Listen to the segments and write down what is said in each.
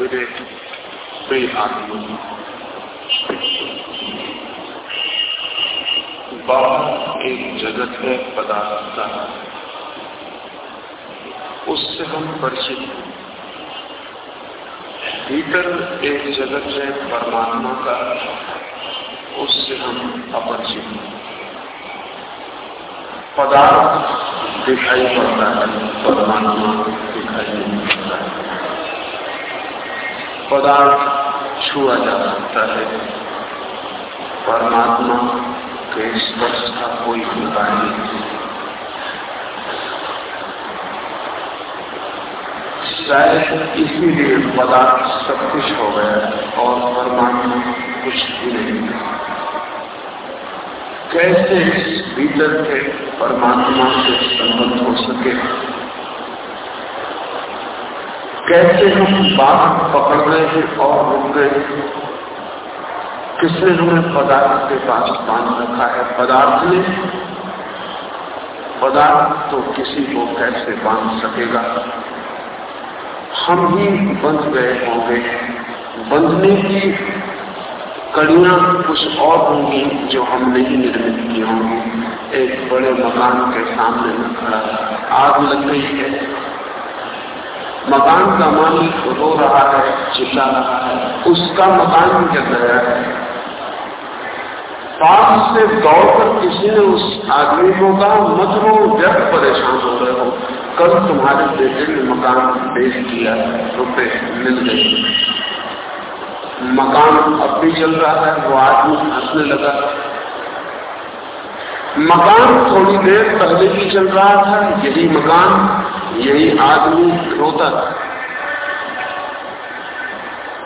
मेरे प्रिय आत्मा बाहर एक जगत है पदार्थ का उससे हम परिचित हैं भीतर एक जगत है परमात्मा का उससे हम अपरिचित पदार्थ दिखाई पड़ता है परमात्मा दिखाई नहीं पदार्थ छुआ जा सकता है। परमात्मा के स्पर्श का कोई उपाय नहीं शायद इसीलिए पदार्थ सब कुछ हो गया और परमात्मा कुछ भी नहीं कैसे भीतर के परमात्मा से संबंध हो सके? कैसे हम बात पकड़ रहे हैं और रुक गए किसने हमें पदार्थ के पास बाँध रखा है? पदार्थ ने? पदार्थ तो किसी को कैसे बाँध सकेगा? हम ही बंध गए होंगे। बंधने की कड़ियाँ कुछ और होंगी जो हमने ही निर्मित की होंगी। एक बड़े मकान के सामने खड़ा। आग लग गई है। मकान का मालिक रो रहा है चिल्ला रहा है। उसका मकान जल गया है पास से दौड़कर किसी ने उस आदमी को कहा, मत रो व्यर्थ परेशान हो रहे हो। कल तुम्हारे बेटे ने मकान बेच दिया, रुपए मिल गए। मकान अब भी चल रहा है, वो आदमी हंसने लगा। मकान थोड़ी देर पहले भी चल रहा था, यही मकान यही आदमी रोता था।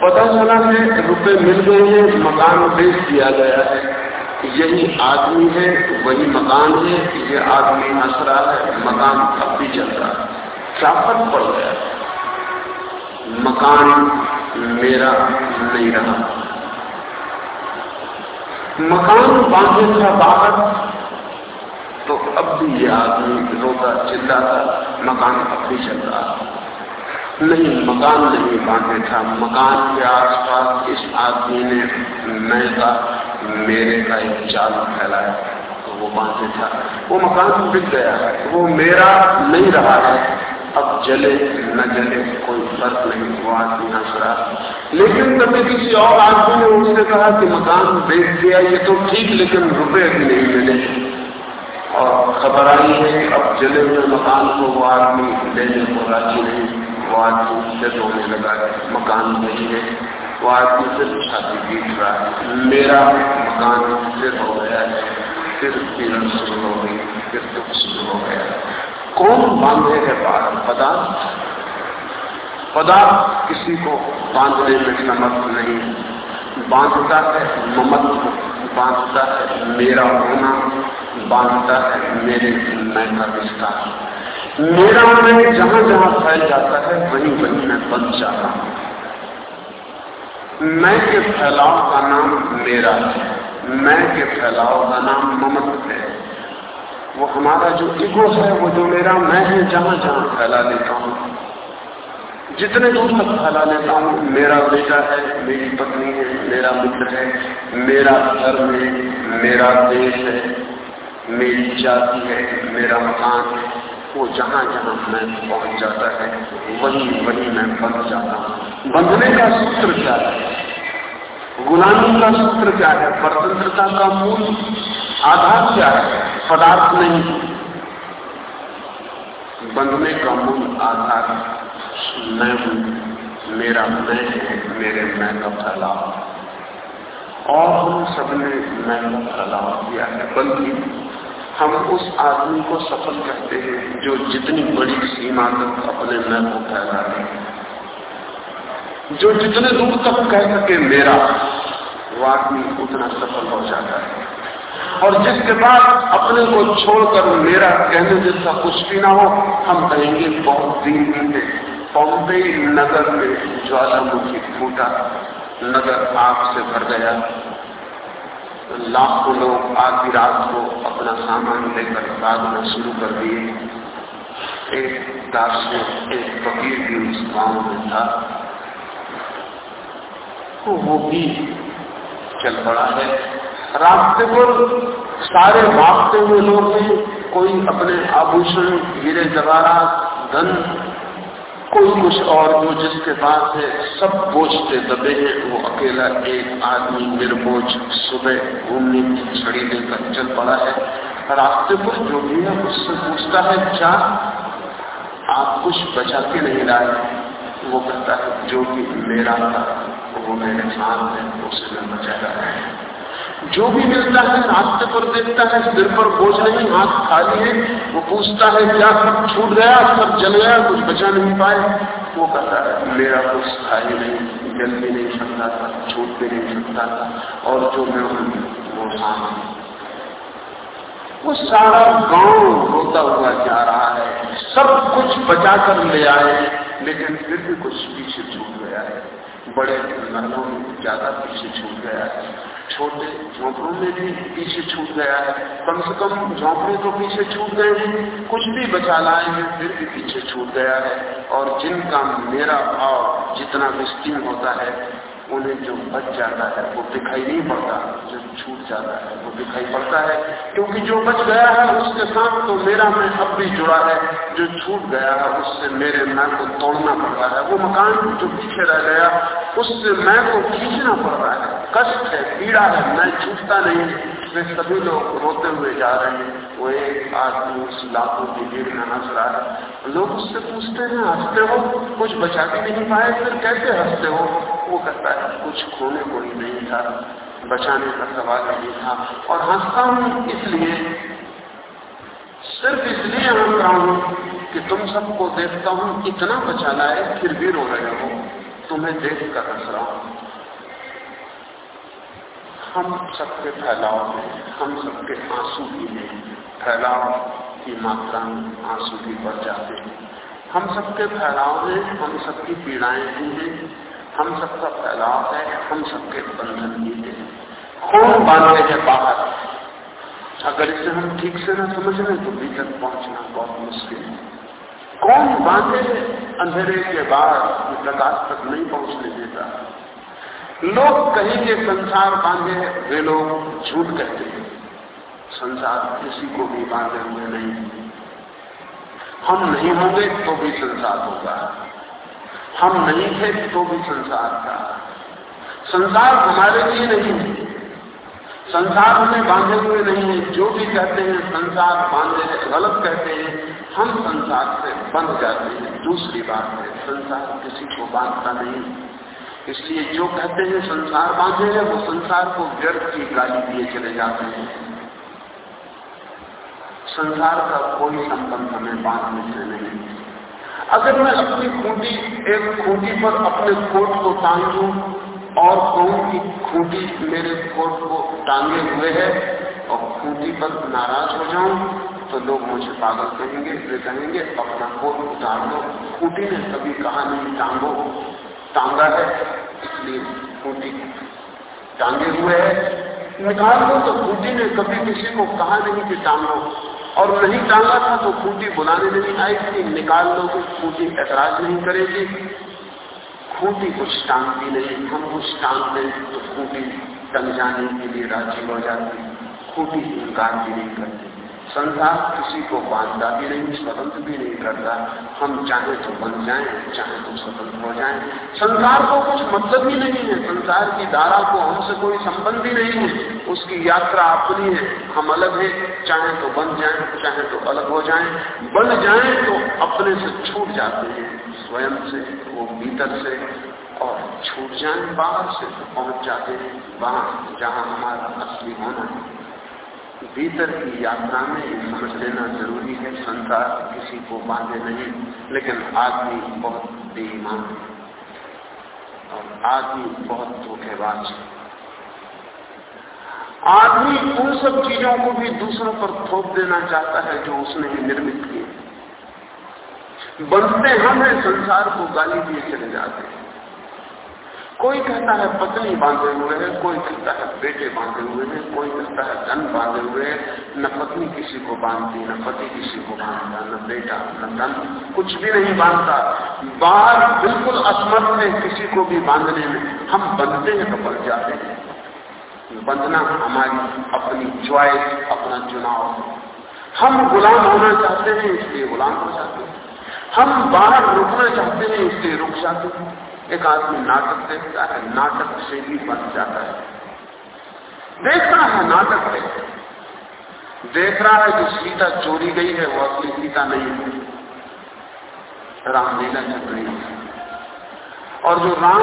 पता चला है, रुपए मिल गए हैं, मकान बेच दिया गया है। यही आदमी है, वही मकान है, ये आदमी हंस रहा है, मकान अब भी चल रहा है। क्या पड़ गया। मकान मेरा नहीं रहा। मकान बांधे था बाहर तो अब भी ये आदमी रोता, चिल्लाता, मकान अब भी चल रहा नहीं, मकान नहीं बांधे था। मकान के आसपास इस आदमी ने मैं का, मेरे का एक जाल फैलाया। तो वो बांधे था। वो मकान बिक गया। है वो मेरा नहीं रहा है। अब जले, न जले, कोई फ़र्क नहीं। वो आदमी हंस लेकिन कभी किसी और आदमी ने उससे कहा कि मकान बेच दिया, ये तो ठीक, लेकिन रुपए भी नहीं मिले। और खबर आई है अब जले हुए मकान को वो आदमी लेने को राज़ी नहीं वो आदमी से रोने लगा मकान नहीं है वो आदमी फिर छाती पीट रहा है। मेरा मकान फिर हो गया है, फिर पीड़न शुरू हो गई, फिर दुख शुरू हो गया। कौन बांधे है पदार्थ? पदार्थ किसी को बांधने में समर्थ नहीं। बांधता है, ममत्व बांधता है, मेरा होना। बांधता है, मेरे मैं का विस्तार मेरा मैं जहाँ जहाँ फैल जाता है, वहीं वहीं मैं बन जाता हूँ। मैं के फैलाव का नाम मेरा है, मैं के फैलाव का नाम ममत है। वो हमारा जो इगो है, वो जो मेरा मैं है, जहाँ जहाँ फैला लेता हूँ। जितने दूर तक फैला लेता हूँ, मेरा बेटा है, मेरी पत्नी है, मेरा मित्र है, मेरा धर्म है मेरा देश है मेरी जाति है, मेरा मकान है, वो जहाँ जहाँ मैं पहुँच जाता है, वही वही मैं बंध जाता हूँ। बंधने का सूत्र क्या है? गुलामी का सूत्र क्या है? स्वतंत्रता का मूल आधार क्या है? पदार्थ नहीं। बंधने का मूल आधार मैं हूँ, मेरा मैं है, मेरे मैं का फैलाव। और हम सबने मैं का फैलाव किया है बल्कि हम उस आदमी को सफल करते हैं जो जितनी बड़ी सीमा तक अपने मैं को फैला रहे जो जितने दूर तक कह सके मेरा, वो आदमी उतना सफल हो जाता है। और जिसके बाद अपने को छोड़कर मेरा कहने जैसा कुछ भी ना हो, हम कहेंगे बहुत दिन में बॉम्बे नगर में ज्वालामुखी फूटा, नगर आग से भर गया। लाखों लोग आधी रात को अपना सामान लेकर भागना शुरू कर दिए। एक दार्शनिक एक फकीर भी उस गाँव में था। तो वो भी चल पड़ा है। रास्ते पर सारे भागते हुए लोग कोई अपने आभूषण, हीरे जवाहरात धन कोई कुछ और जो जिसके पास है, सब बोझते दबे हैं। वो अकेला एक आदमी निर्बोझ सुबह घूमने की छड़ी लेकर चल पड़ा है। रास्ते पर जो भी है, उससे पूछता है, क्या आप कुछ बचा के नहीं लाए वो कहता है, जो भी मेरा था, वो मेरे साथ है, उसे मैं बचा रहा है। जो भी मिलता है रास्ते पर देखता है, सिर पर बोझ नहीं, हाथ खाली है, वो पूछता है, क्या सब छूट गया, सब जल गया, कुछ बचा नहीं पाए? वो कहता है, मेरा कुछ ही नहीं जल भी नहीं सकता था छूट भी नहीं सकता था, और जो मैं हूँ, वो सामने वो सारा गाँव रोता हुआ जा रहा है, सब कुछ बचा कर ले आए, लेकिन फिर भी कुछ पीछे छूट गया है। बड़े महलों में ज़्यादा पीछे छूट गया है। छोटे, झोंपड़ों में भी पीछे छूट गया है। कम से कम झोंपड़े तो पीछे छूट गए हैं कुछ भी बचा लाए हैं, फिर भी पीछे छूट गया है। और जिनका मेरा भाव जितना विस्तीर्ण होता है उन्हें जो बच जाता है, वो दिखाई नहीं पड़ता, जो छूट जाता है, वो दिखाई पड़ता है। क्योंकि जो बच गया है, उसके साथ तो मेरा मैं अब भी जुड़ा है। जो छूट गया है, उससे मेरे मैं को तोड़ना पड़ रहा है। वो मकान जो पीछे रह गया, उससे मैं को खींचना पड़ रहा है। कष्ट है, पीड़ा है, मैं छूटता नहीं। वे सभी लोग रोते हुए जा रहे हैं, वो एक आदमी उस लाखों की भीड़ में हंस रहा है। लोग उससे पूछते हैं, हँसते हो? कुछ बचा भी नहीं पाए? फिर कैसे हँसते हो? वो कहता है, कुछ खोने को ही नहीं था, बचाने का सवाल नहीं था। और हंसता हूँ इसलिए, सिर्फ़ इसलिए हंस रहा हूँ कि तुम सबको देखता हूँ, इतना बचा लाए, फिर भी रो रहे हो। तुम्हें देख कर हंस रहा हूँ। हम सबके फैलाव में हम सबके आँसू भी में फैलाव की मात्रा में आँसू भी बढ़ जाते हैं। हम सबके फैलाव में हम सबकी पीड़ाएँ भी हैं। हम सबका फैलाव है, हम सबके बंधन भी हैं। कौन बांधे हैं बाहर अगर इसे हम ठीक से न समझ लें तो भीतर पहुँचना बहुत मुश्किल है। कौन बांधे अंधेरे के बाद प्रकाश तक नहीं पहुँचने देता। लोग कहेंगे संसार बांधे वे लोग झूठ कहते हैं। संसार किसी को भी बांधे हुए नहीं। हम नहीं होंगे तो भी संसार होगा। हम नहीं थे तो भी संसार था। संसार हमारे लिए नहीं है। संसार हमें बांधे हुए नहीं है। जो भी कहते हैं, संसार बांधे गलत कहते हैं, हम संसार से बंध जाते हैं। दूसरी बात है, संसार किसी को बांधता नहीं। इसलिए जो कहते हैं संसार बांधे हैं, वो संसार को व्यर्थ की गाली दिए चले जाते हैं। संसार का कोई संबंध हमें बांधने से नहीं। अगर मैं अपनी खूंटी, एक खूंटी पर अपने कोट को टांग, और कहूँ कि खूंटी मेरे कोट को टांगे हुए है, और खूंटी पर नाराज़ हो जाऊँ तो लोग मुझे पागल कहेंगे, वे कहेंगे, अपना कोट उतार दो। खूंटी ने कभी कहा नहीं, टांगो। टांगा है, इसलिए खूंटी टांगे हुए है। निकाल दो तो खूंटी ने कभी किसी को कहा नहीं कि टांगो। और नहीं टांगा था तो खूंटी बुलाने नहीं आई थी, निकाल लो तो खूंटी ऐतराज नहीं करेगी। खूटी कुछ टांगती नहीं, हम कुछ टांग दें तो खूंटी टंग जाने के लिए राज़ी हो जाती। खूटी इनकार भी नहीं करती। संसार किसी को बांधता भी नहीं, स्वतंत्र भी नहीं करता। हम चाहे तो बन जाए, चाहे तो स्वतंत्र हो जाएँ। संसार को कुछ मतलब ही नहीं है। संसार की धारा को हमसे कोई संबंध ही नहीं है। उसकी यात्रा अपनी है। हम अलग है। चाहे तो बन जाए, चाहे तो अलग हो जाए। बन जाए तो अपने से छूट जाते हैं। स्वयं से, वो भीतर से। और छूट जाए बाहर से तो पहुँच जाते हैं। वहाँ, जहाँ हमारा असली होना है। भीतर की यात्रा में समझ लेना ज़रूरी है। संसार किसी को बांधे नहीं, लेकिन आदमी बहुत बेईमान है। आदमी बहुत धोखेबाज है। आदमी उन सब चीज़ों को भी दूसरों पर थोप देना चाहता है जो उसने ही निर्मित किए। बनते हम हैं, संसार को गाली दिए चले जाते हैं। कोई कहता है पत्नी बांधे हुए है, कोई कहता है बेटे बांधे हुए हैं, कोई कहता है धन बांधे हुए है, न पत्नी किसी को बांधती, न पति किसी को बांधता, न बेटा, न धन, कुछ भी नहीं बांधता। बाहर बिल्कुल असमर्थ है किसी को भी बांधने में। हम बंधते हैं तो बन जाते हैं। बंधना हमारी अपनी च्वाइस अपना चुनाव हम गुलाम होना चाहते हैं, इसलिए गुलाम हो जाते हैं। हम बाहर रुकना चाहते हैं, इसलिए रुक जाते हैं। एक आदमी नाटक देखता है, नाटक से भी बच जाता है। देखता है, नाटक है देख रहा है कि सीता चोरी गई है, वो असली सीता नहीं है। रामलीला चल रही है और जो राम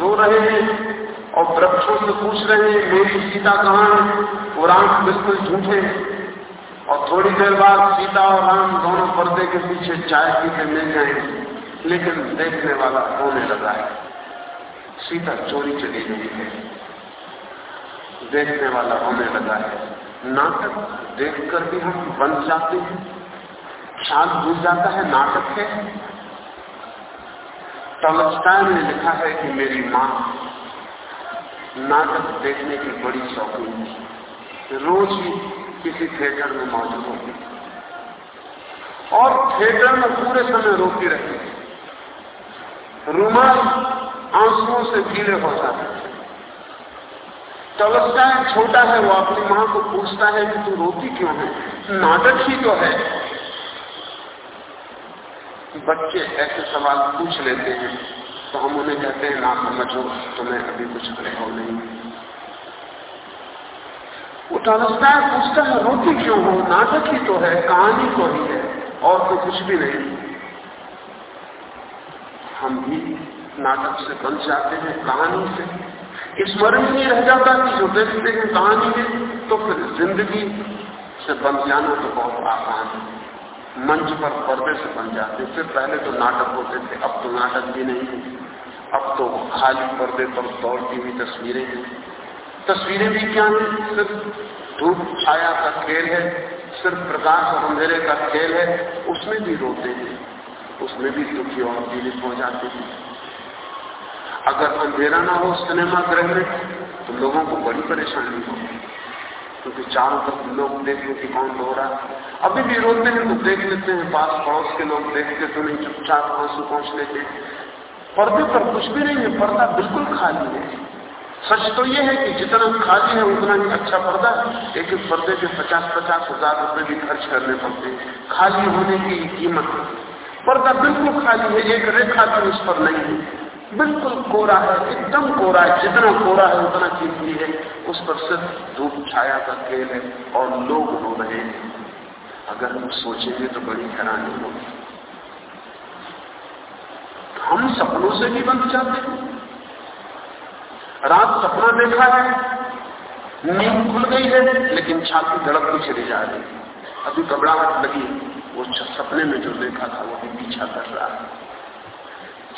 रो रहे हैं और वृक्षों से पूछ रहे हैं, मेरी सीता कहाँ है? वो राम बिल्कुल झूठे और थोड़ी देर बाद सीता और राम दोनों पर्दे के पीछे चाय पीते मिल जाएँगे। लेकिन देखने वाला होने लगा है। सीता चोरी चली गई है। देखने वाला होने लगा है। नाटक देखकर भी हम बन जाते हैं। ख्याल भूल जाता है, नाटक है। टॉलस्टाय ने लिखा है कि मेरी माँ नाटक देखने की बड़ी शौकीन थी। रोज ही किसी थिएटर में मौजूद होती और थिएटर में पूरे समय रोती रहती रुमाल आंसुओं से गीले हो जाते टॉलस्टाय छोटा है वो अपनी माँ को पूछता है कि तू रोती क्यों है? नाटक ही तो है। बच्चे ऐसे सवाल पूछ लेते हैं तो हम उन्हें कहते हैं ना समझो तुम्हें अभी कुछ अनुभव नहीं वो है पूछता है रोती क्यों हो? नाटक ही तो है कहानी तो ही है और तो कुछ भी नहीं। हम भी नाटक से बन जाते हैं, कहानी से। स्मरण नहीं रह जाता कि जो देखते हैं कहानी में तो फिर ज़िंदगी से बन जाना तो बहुत आसान है। मंच पर पर्दे से बन जाते फिर पहले तो नाटक होते थे, अब तो नाटक भी नहीं है। अब तो खाली पर्दे पर दौड़ती हुई तस्वीरें हैं। तस्वीरें भी क्या है? सिर्फ़ धूप छाया का खेल है, सिर्फ़ प्रकाश और अंधेरे का खेल है, उसमें भी रोते हैं। उसमें भी दुखी और पीड़ित हो जाते हैं। अगर अंधेरा ना हो सिनेमा गृह में तो लोगों को बड़ी परेशानी हो क्योंकि चारों तरफ़ लोग देखने की कौन रो रहा अभी भी रोते हैं तो देख लेते हैं पास पड़ोस के लोग देखते तो नहीं, चुपचाप आँसू पहुँच लेते पर्दे पर कुछ भी नहीं है, पर्दा बिल्कुल खाली है। सच तो यह है कि जितना खाली है, उतना ही अच्छा पर्दा। एक पर्दे के पचास पचास हज़ार रुपए भी खर्च करने पड़ते हैं। खाली होने की कीमत पर्दा बिल्कुल खाली है, एक रेखा भी उस पर नहीं है। बिल्कुल कोरा है, एकदम कोरा है, जितना कोरा है उतना कीमती है। उस पर सिर्फ़ धूप छाया का खेल है और लोग रो रहे हैं। अगर हम सोचेंगे तो बड़ी हैरानी होगी। हम सपनों से भी बंध जाते हैं। रात सपना देखा है, नींद खुल गई है, लेकिन छाती धड़कती चली जा रही अभी घबराहट लगी वो सपने में जो देखा था, वो भी पीछा कर रहा है।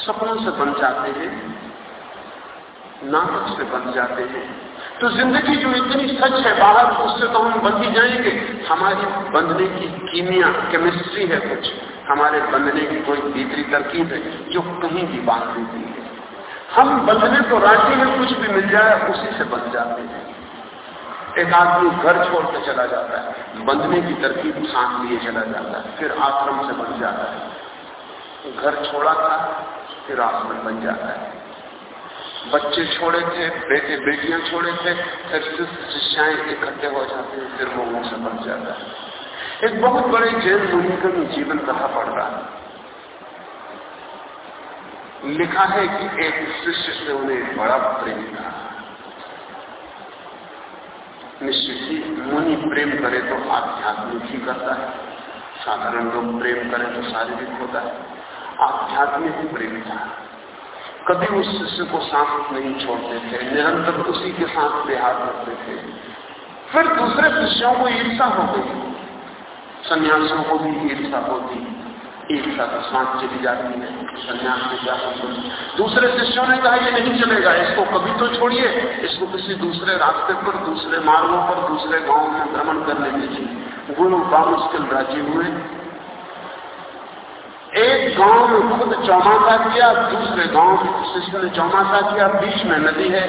सपनों से बन जाते हैं, नाटक से बन जाते हैं। तो ज़िंदगी जो इतनी सच है, बाहर उससे तो हम बन ही जाएँगे। हमारी बंधने की कीमिया केमिस्ट्री है कुछ। हमारे बंधने की कोई भीतरी तरकीब है, जो कहीं भी बाँध देती है। हम बंधने को राज़ी में कुछ भी मिल जाए, उसी से बन जाते हैं। एक आदमी घर छोड़ के चला जाता है। बंधने की तरकीब सांस लिए चला जाता है। फिर आश्रम से बन जाता है। घर छोड़ा था, फिर आश्रम बन जाता है। बच्चे छोड़े थे, बेटे, बेटियाँ छोड़े थे, फिर शिष्याएँ इकट्ठे हो जाते हैं, फिर वो से बन जाता है। एक बहुत बड़े जैन मुनि का जीवन कथा पड़ रहा है। लिखा है कि एक शिष्य से उन्हें बड़ा प्रेम था। निश्चित ही मुनि प्रेम करे तो आध्यात्मिक ही करता है। साधारण लोग प्रेम करें तो शारीरिक होता है। आध्यात्मिक प्रेम था। कभी उस शिष्य को सांस नहीं छोड़ते थे, निरंतर उसी के साथ विहार करते थे। फिर दूसरे शिष्यों को ईर्षा हो गई। सन्यासियों को भी ईर्षा होती। एक साथ सांस चली जाती है, संन्यास में क्या दूसरे शिष्यों ने कहा, ये नहीं चलेगा, इसको कभी तो छोड़िए। इसको किसी दूसरे रास्ते पर, दूसरे मार्गों पर, दूसरे गाँव में भ्रमण करने दीजिए गुरु मुश्किल राज़ी हुए। एक गाँव में खुद चौमासा किया, दूसरे गाँव में शिष्य ने चौमासा किया। बीच में नदी है,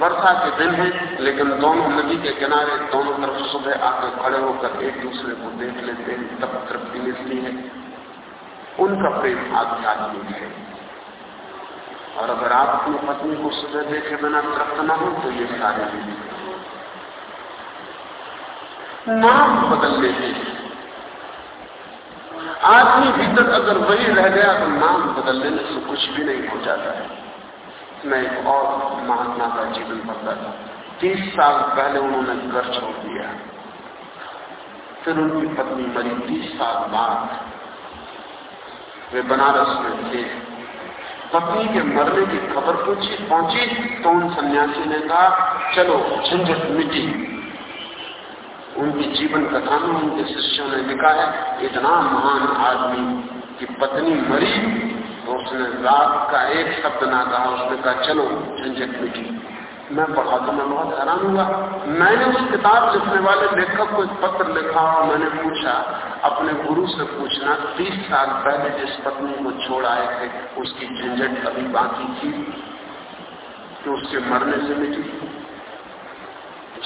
वर्षा के दिन है, लेकिन दोनों नदी के किनारे दोनों तरफ़ सुबह आकर खड़े होकर एक दूसरे को देख लेते हैं तब तृप्ति मिलती है। उनका प्रेम आध्यात्मिक है। और अगर आप अपनी पत्नी को सुबह देखे बिना तृप्त न हो तो ये सारे नाम बदल लेते आदमी भीतर अगर वही रह गया तो नाम बदल लेने से कुछ भी नहीं हो जाता है। मैं एक और महात्मा का जीवन पढ़ता था। तीस साल पहले उन्होंने घर छोड़ दिया। फिर उनकी पत्नी मरी तीस साल बाद। वे बनारस में थे। पत्नी के मरने की खबर पूछी, पहुँची? तो उन सन्यासी ने कहा, चलो, झंझट मिटी। उनकी जीवन कथा में उनके शिष्यों ने लिखा है, इतना महान आदमी की पत्नी मरी तो उसने रात का एक शब्द ना कहा, उसने कहा, चलो, झंझट मिटी। मैं पढ़ा तो मैं बहुत हैरान हुआ। मैंने उस किताब लिखने वाले लेखक को एक पत्र लिखा और मैंने पूछा, अपने गुरु से पूछना, तीस साल पहले जिस पत्नी को छोड़ आए थे, उसकी झंझट अभी बाकी थी? तो उसके मरने से मिटी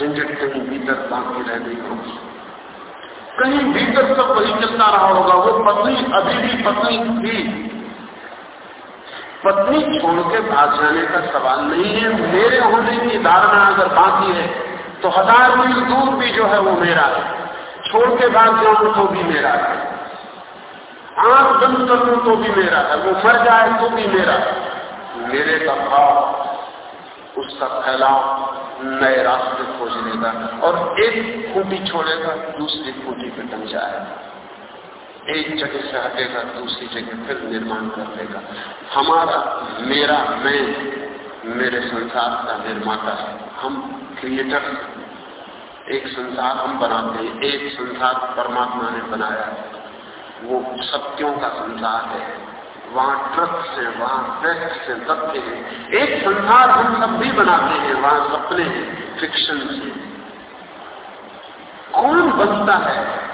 झंझट कहीं भीतर बाकी रह गई होगी। कहीं भीतर सब वही चलता रहा होगा। वो पत्नी, अभी भी पत्नी थी। पत्नी छोड़ के भाग जाने का सवाल नहीं है। मेरे होने की धारणा अगर बाकी है तो हज़ार मील दूर भी जो है वो मेरा है। छोड़ के भाग जाऊँ तो भी मेरा है। आँख बंद कर लू तो भी मेरा है। वो मर जाए तो भी मेरा है। मेरे का भाव, उसका फैलाव नए रास्ते खोज लेगा और एक खूंटी छोड़ेगा, दूसरी खूंटी पे टंग जाएगा। एक जगह से हटेगा, दूसरी जगह फिर निर्माण कर देगा। हमारा, मेरा, मैं, मेरे संसार का निर्माता है। हम क्रिएटर एक संसार हम बनाते हैं। एक संसार परमात्मा ने बनाया है। वो सत्यों का संसार है। वहाँ ट्रक से, वहाँ फैक्ट से तथ्य है। एक संसार हम सब भी बनाते हैं। वहाँ सपने हैं फिक्शन से कौन बनता है?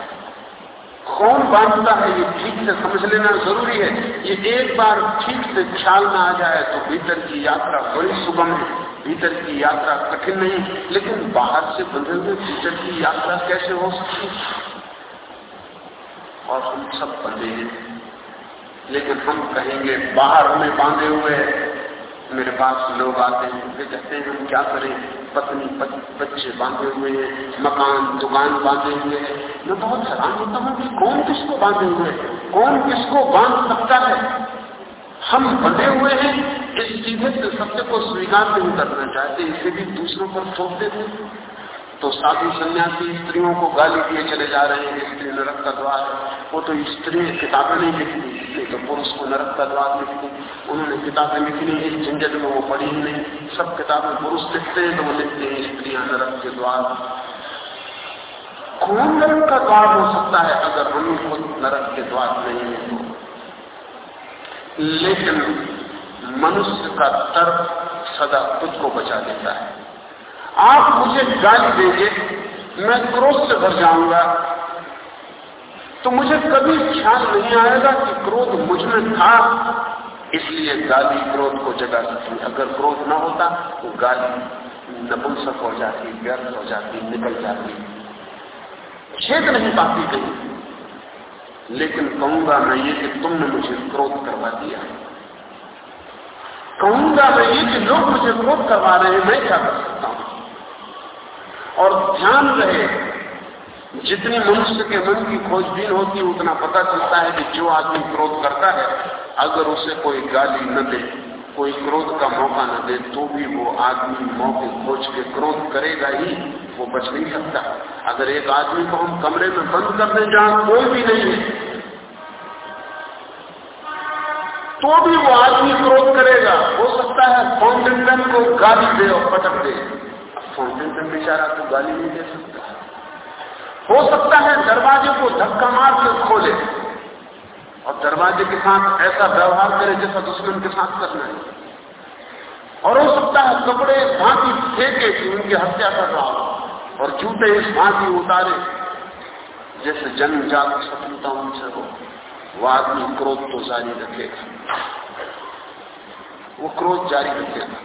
कौन बांधता है ये ठीक से समझ लेना ज़रूरी है? ये एक बार ठीक से ख्याल में आ जाए तो भीतर की यात्रा बड़ी सुगम है। भीतर की यात्रा कठिन नहीं, लेकिन बाहर से बंधे हुए भीतर की यात्रा कैसे हो सकती और हम सब बंधे हैं। लेकिन हम कहेंगे, बाहर हमें बांधे हुए मेरे पास लोग आते हैं वे कहते हैं हम क्या करें? पत्नी पत, बच्चे बांधे हुए हैं मकान दुकान बांधे हुए हैं। मैं बहुत हैरान होता हूँ कि कौन किसको बांधे हुए हैं? कौन किसको बाँध सकता है? हम बंधे हुए हैं इस सीधे से सत्य को स्वीकार नहीं करना चाहते इसे भी दूसरों पर थोप देते तो साधु सन्यासी स्त्रियों को गाली दिए चले जा रहे हैं स्त्री नरक का द्वार वो तो स्त्री किताबें नहीं लिखती, इसलिए तो पुरुष को नरक का द्वार लिखती। उन्होंने किताबें लिखी नहीं, इस झंझट में वो पढ़ी ही नहीं। सब किताबें पुरुष लिखते हैं तो वो लिखते हैं स्त्रियाँ नरक के द्वार। कौन नरक का द्वार हो सकता है, अगर हम खुद नरक के द्वार नहीं है तो लेकिन मनुष्य का तर्क सदा खुद को बचा देता है। आप मुझे गाली देंगे, मैं क्रोध से भर जाऊँगा। तो मुझे कभी ख्याल नहीं आएगा कि क्रोध मुझमें था, इसलिए गाली क्रोध को जगा सकती अगर क्रोध ना होता तो गाली नपुंसक हो जाती, व्यर्थ हो जाती, निकल जाती। छेद नहीं पाती कहीं। लेकिन कहूँगा मैं ये कि तुमने मुझे क्रोध करवा दिया। कहूँगा मैं ये कि लोग मुझे क्रोध करवा रहे हैं, मैं क्या कर सकता हूँ? और ध्यान रहे। जितनी मनुष्य के मन की खोजबीन होती है, उतना पता चलता है कि जो आदमी क्रोध करता है, अगर उसे कोई गाली न दे, कोई क्रोध का मौका न दे तो भी वो आदमी मौके खोज के क्रोध करेगा ही, वो बच नहीं सकता। अगर एक आदमी को हम कमरे में बंद कर जहाँ कोई भी नहीं है तो भी वो आदमी क्रोध करेगा। हो सकता है फाउंटेन को गाली दे और पटक दे। फाउंटेन पे बेचारा तो गाली नहीं दे सकता। हो सकता है दरवाजे को धक्का मार के खोले और दरवाजे के साथ ऐसा व्यवहार करे जैसा दुश्मन के साथ करना है। और हो सकता है कपड़े भांति फेंके कि उनकी हत्या कर रहा हो और जूते इस भांति उतारे, जैसे जन्मजात सफलता उनसे हो। वो आदमी क्रोध तो जारी रखेगा। वो क्रोध जारी रखेगा।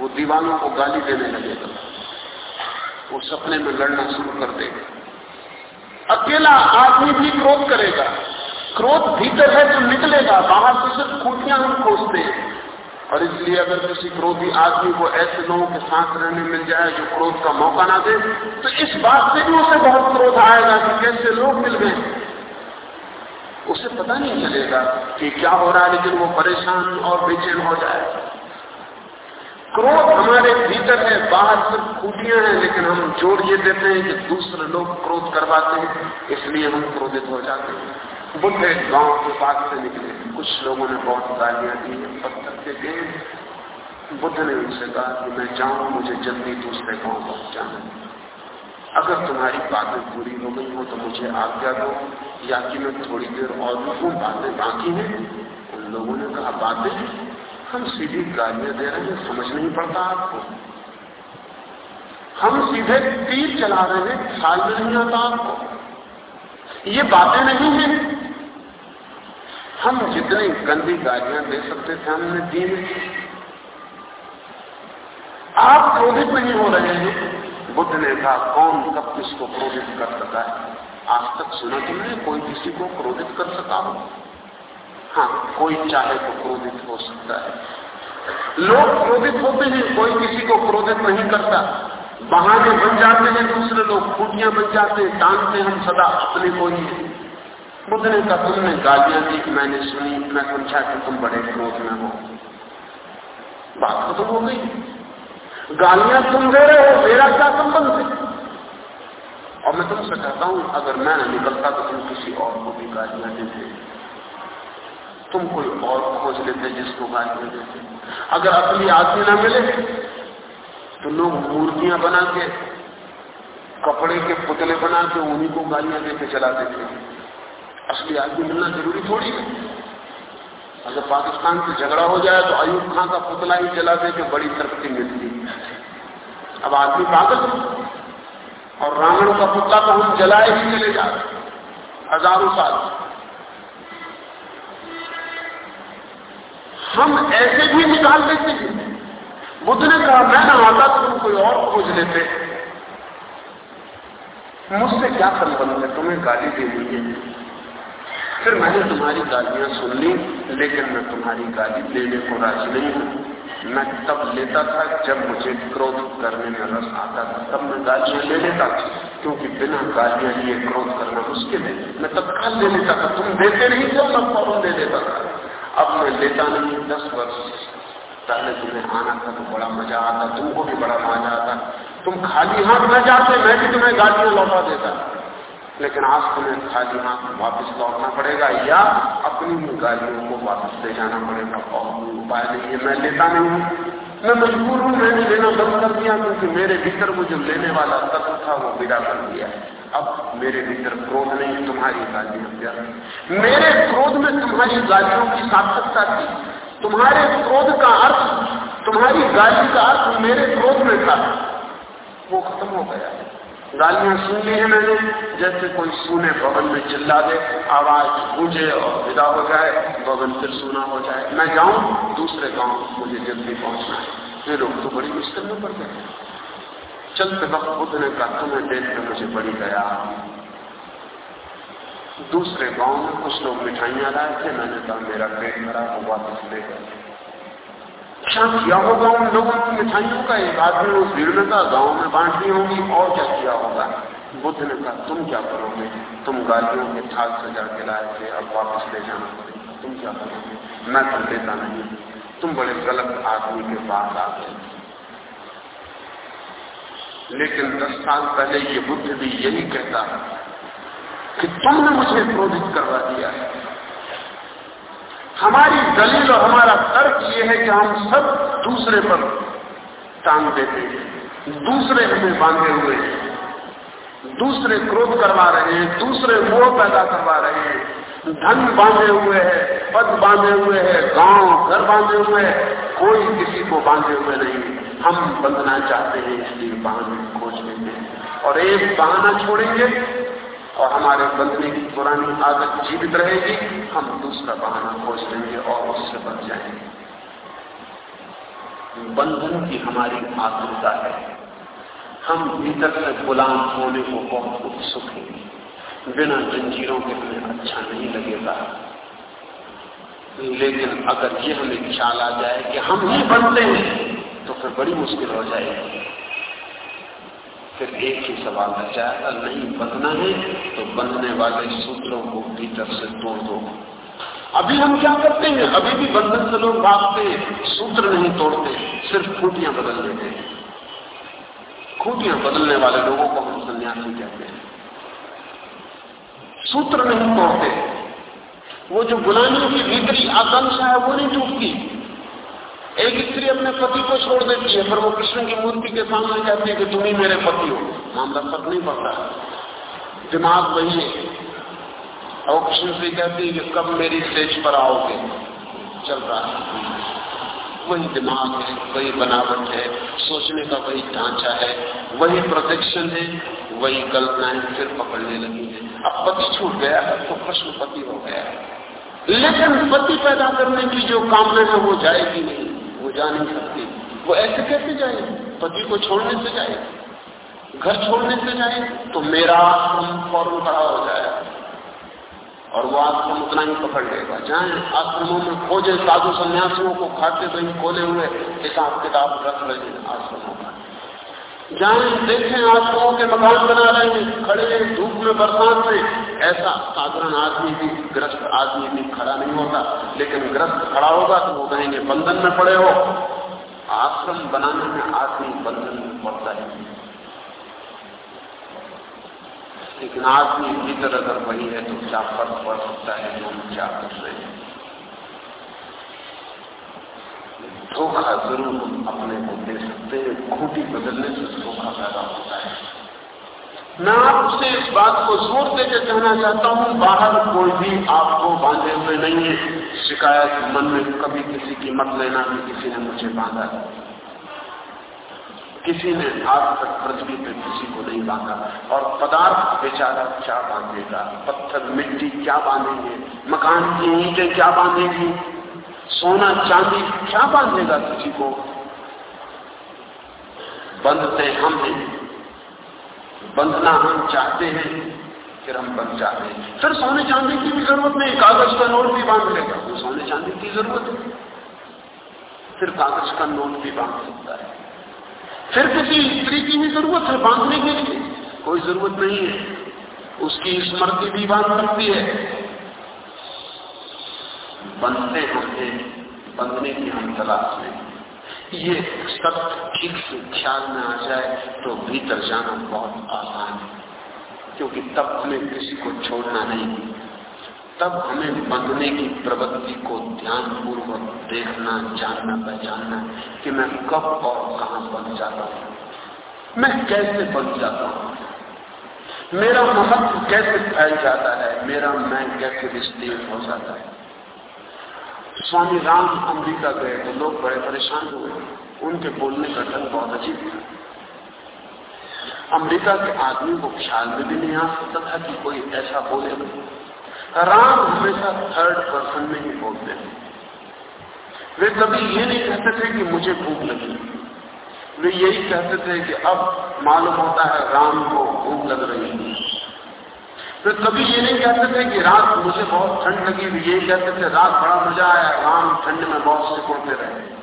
वो दीवानों को गाली देने लगेगा वो सपने में लड़ना शुरू कर देगा अकेला आदमी भी क्रोध करेगा। क्रोध भीतर है तो निकलेगा। बाहर से सिर्फ़ खूटियाँ हम खोजते हैं। और इसलिए अगर किसी क्रोधी आदमी को ऐसे लोगों के साथ रहने मिल जाए जो क्रोध का मौका ना दे तो इस बात से भी उसे बहुत क्रोध आएगा कि कैसे लोग मिल गए। उसे पता नहीं चलेगा कि क्या हो रहा है, लेकिन वो परेशान और बेचैन हो जाए क्रोध हमारे भीतर है, बाहर सिर्फ़ खूटियाँ हैं, लेकिन हम जोड़ ये देते हैं कि दूसरे लोग क्रोध करवाते हैं, इसलिए हम क्रोधित हो जाते हैं। बुद्ध एक गाँव के पास से निकले। कुछ लोगों ने बहुत गालियाँ दी, पत्थर के गए बुद्ध ने उनसे कहा कि मैं जाऊँ, मुझे जल्दी दूसरे गाँव पहुंचाना अगर तुम्हारी बातें पूरी हो गई हो तो मुझे आज्ञा दो, या कि मैं थोड़ी देर और रुकूं बातें बाकी हैं। उन लोगों ने कहा, बातें हम सीधी गालियाँ दे रहे हैं समझ नहीं पड़ता आपको। हम सीधे तीर चला रहे हैं ख्याल में नहीं आता आपको। ये बातें नहीं है। हम जितनी गंदी गालियाँ दे सकते थे, हमने दी आप क्रोधित नहीं हो रहे हैं। बुद्ध ने कहा, कौन, कब किसको क्रोधित कर सका है? आज तक सुना तुमने, कोई किसी को क्रोधित कर सका हो? हाँ कोई चाहे तो क्रोधित हो सकता है। लोग क्रोधित होते हैं, कोई किसी को क्रोधित नहीं करता। बहाने बन जाते हैं, दूसरे लोग खूटियाँ बन जाते हैं, टांगते हम सदा अपने को ही बुद्ध ने कहा तुमने गालियाँ दी? कि मैंने सुनी, मैं समझा कि तुम बड़े क्रोध में हो। बात खत्म हो गई। गालियाँ तुम दे रहे हो, मेरा क्या संबंध है? और मैं तुमसे कहता हूँ, अगर मैं निकलता तो तुम किसी और को भी गालियाँ देते। तुम कोई और खोज लेते जिसको गालियाँ देते अगर असली आदमी ना मिले तो लोग मूर्तियाँ बना के, कपड़े के पुतले बना के उन्हीं को गालियाँ देके चला देते असली आदमी मिलना ज़रूरी थोड़ी है। अगर पाकिस्तान से झगड़ा हो जाए तो अयूब खान का पुतला ही जला दे के बड़ी तरक्की मिलती अब आदमी पागल और रावण का पुतला तो हम जलाए ही चले जा रहे हज़ारों साल। हम ऐसे भी निकाल लेते हैं। बुद्ध ने कहा, मैं ना आता तो तुम कोई और खोज लेते। मुझसे क्या संबंध है? तुम्हें गाली दे दी है। फिर मैंने तुम्हारी गालियाँ सुन ली, लेकिन मैं तुम्हारी गाली लेने को राज़ी नहीं हूँ। मैं तब लेता था जब मुझे क्रोध करने में रस आता था। तब मैं गालियाँ ले लेता था, क्योंकि बिना गालियाँ लिए क्रोध करना मुश्किल है। मैं तत्काल ले लेता था। तुम देते नहीं थे मैं फ़ौरन दे देता था। अब मैं लेता नहीं, दस वर्ष पहले तुम्हें आना था तो बड़ा मज़ा आता, तुमको भी बड़ा मज़ा आता। तुम खाली हाथ न जाते, मैं भी तुम्हें गालियाँ लौटा देता। लेकिन आज तुम्हें खाली हाथ वापस लौटना पड़ेगा या अपनी ही गाड़ियों को वापस ले जाना पड़ेगा। और उपाय नहीं है, मैं लेता नहीं हूँ। मैं मजबूर हूँ, मैंने लेना बंद कर दिया, क्योंकि मेरे भीतर वो जो लेने वाला तत्व था वो विदा कर दिया। अब मेरे भीतर क्रोध नहीं तुम्हारी गाली प्यार मेरे क्रोध में तुम्हारी गालियों की सार्थकता थी तुम्हारे क्रोध का अर्थ, तुम्हारी गाली का अर्थ मेरे क्रोध में था। वो खत्म हो गया। गालियाँ सुन ली है मैंने, जैसे कोई सुने, भवन में चिल्ला दे, आवाज़ गूंजे और विदा हो जाए, भवन फिर सुना हो जाए। मैं जाऊँ, दूसरे गाँव मुझे जल्दी पहुँचना है। ये लोग तो बड़ी मुश्किल में पड़ गए। चलते वक्त बुद्ध ने कहा तुम्हें देख कर मुझे बड़ी गया दूसरे गाँव में कुछ लोग मिठाइयाँ लाए थे, मैंने कहा, मेरा पेट भरा वो वापस ले गए। क्या किया होगा उन लोगों की मिठाइयों का एक आदमी उस भीड़ में था, गाँव में बांट दी होंगी, और क्या किया होगा? बुद्ध ने कहा, तुम क्या करोगे? तुम गालियों के थाल सजा के लाए थे, अब वापस ले जाना पड़ेगा। तुम क्या करोगे? मैं तो लेता नहीं। तुम बड़े गलत आदमी के पास आ गए। लेकिन दस साल पहले ये बुद्ध भी यही कहता है कि तुमने मुझे क्रोधित करवा दिया है। हमारी दलील और हमारा तर्क ये है कि हम सब दूसरे पर टांग देते हैं। दूसरे हमें बांधे हुए हैं। दूसरे क्रोध करवा रहे हैं। दूसरे मोह पैदा करवा रहे हैं। धन बांधे हुए है, पद बांधे हुए है, गाँव, घर बांधे हुए है। कोई किसी को बांधे हुए नहीं। हम बंधना चाहते हैं इसलिए बहाने खोज लेते हैं और एक बहाना छोड़ेंगे और हमारे बंधने की पुरानी आदत जीवित रहेगी, हम दूसरा बहाना खोज लेंगे और उससे बच जाएँगे। बंधन की हमारी आतुरता है। हम भीतर से गुलाम होने को बहुत उत्सुक हैं। बिना जंजीरों के हमें अच्छा नहीं लगेगा। लेकिन अगर ये हमें ख्याल आ जाए कि हम ही बनते हैं तो फिर बड़ी मुश्किल हो जाएगी। फिर एक ही सवाल रह जाएगा नहीं बंधना है तो बंधने वाले सूत्रों को भीतर से तोड़ दो। अभी हम क्या करते हैं? अभी भी बंधन से लोग भागते सूत्र नहीं तोड़ते, सिर्फ़ खूटियाँ बदल देते हैं। खूटियाँ बदलने वाले लोगों को हम सन्यासी कहते हैं। सूत्र नहीं तोड़ते। वो जो गुलामी की भीतरी आकांक्षा है, वो नहीं टूटती। एक स्त्री अपने पति को छोड़ देती है, पर वो कृष्ण की मूर्ति के सामने कहती है कि तुम ही मेरे पति हो। मामला फ़र्क नहीं पड़ता। दिमाग वही है। और कृष्ण से कहती है कि कब मेरी स्टेज पर आओगे? चल रहा है। वही दिमाग है, वही बनावट है, सोचने का वही ढांचा है, वही प्रोटेक्शन है, वही कल्पनाएँ फिर पकड़ने लगी है। अब पति छूट गया है तो प्रश्न पति हो गया है। लेकिन पति पैदा करने की जो कामना है, वो जाएगी नहीं। जा नहीं सकती। वो ऐसे कैसे जाए? पति को छोड़ने से जाए? घर छोड़ने से जाए? तो मेरा आश्रम फ़ौरन बड़ा हो जाएगा और वो आश्रम उतना ही पकड़ लेगा। जाए, आश्रमों में खोजे, साधु सन्यासियों को खाते तो खोले हुए हिसाब किताब रख लेंगे आश्रमों जाए देखें आश्रमों के मकान बना रहे हैं, खड़े धूप में बरसात में। ऐसा साधारण आदमी भी, ग्रस्त आदमी भी खड़ा नहीं होता। लेकिन ग्रस्त खड़ा होगा तो वो कहेंगे, बंधन में पड़े हो। आश्रम बनाने में आदमी बंधन में पड़ता है। लेकिन आदमी भीतर अगर वही है तो क्या फ़र्क पड़ सकता है? हम क्या कर रहे हैं? धोखा ज़रूर अपने को दे सकते हैं खूटी बदलने से धोखा पैदा होता है। मैं आपसे इस बात को ज़ोर देकर कहना चाहता हूँ, बाहर कोई भी आपको बांधे हुए नहीं है। शिकायत मन में कभी किसी की मत लेना कि किसी ने मुझे बांधा किसी ने आज तक पृथ्वी पे किसी को नहीं बांधा। और पदार्थ बेचारा क्या बांधेगा? पत्थर, मिट्टी क्या बांधेंगे? मकान की ईटें क्या बांधेगी? सोना चांदी क्या बांधेगा किसी को? बंधते हम हैं। बंधना हम चाहते हैं, फिर हम बंध जाते हैं। फिर सोने चांदी की भी ज़रूरत नहीं, कागज़ का नोट भी बाँध लेगा। वो सोने चांदी की ज़रूरत है। फिर कागज़ का नोट भी बाँध सकता है। फिर किसी स्त्री की भी ज़रूरत है बांधने के लिए। कोई ज़रूरत नहीं है। उसकी स्मृति भी बाँध सकती है। बंधते होते, बनने की हम तलाश में ये सब ठीक से ख्याल में आ जाए तो भीतर जाना बहुत आसान है, क्योंकि तब हमें किसी को छोड़ना नहीं। तब हमें बंधने की प्रवृत्ति को ध्यान पूर्वक देखना, जानना, पहचानना कि मैं कब और कहा बन जाता हूँ। मैं कैसे बन जाता हूँ? मेरा महत्व कैसे फैल जाता है? मेरा मैं कैसे विस्तीर्ण हो जाता है? स्वामी राम अमरीका गए तो लोग बड़े परेशान हुए उनके बोलने का ढंग बहुत अजीब था। अमरीका के आदमी को ख्याल में भी नहीं आ सकता था कि कोई ऐसा बोले। राम हमेशा थर्ड पर्सन में ही बोलते हैं वे कभी ये नहीं कहते थे कि मुझे भूख लगी। वे यही कहते थे कि अब मालूम होता है राम को भूख लग रही है। वे कभी ये नहीं कहते थे कि रात मुझे बहुत ठंड लगी वे यही कहते थे, रात बड़ा मज़ा आया, राम ठंड में बहुत सिकुड़ते रहे।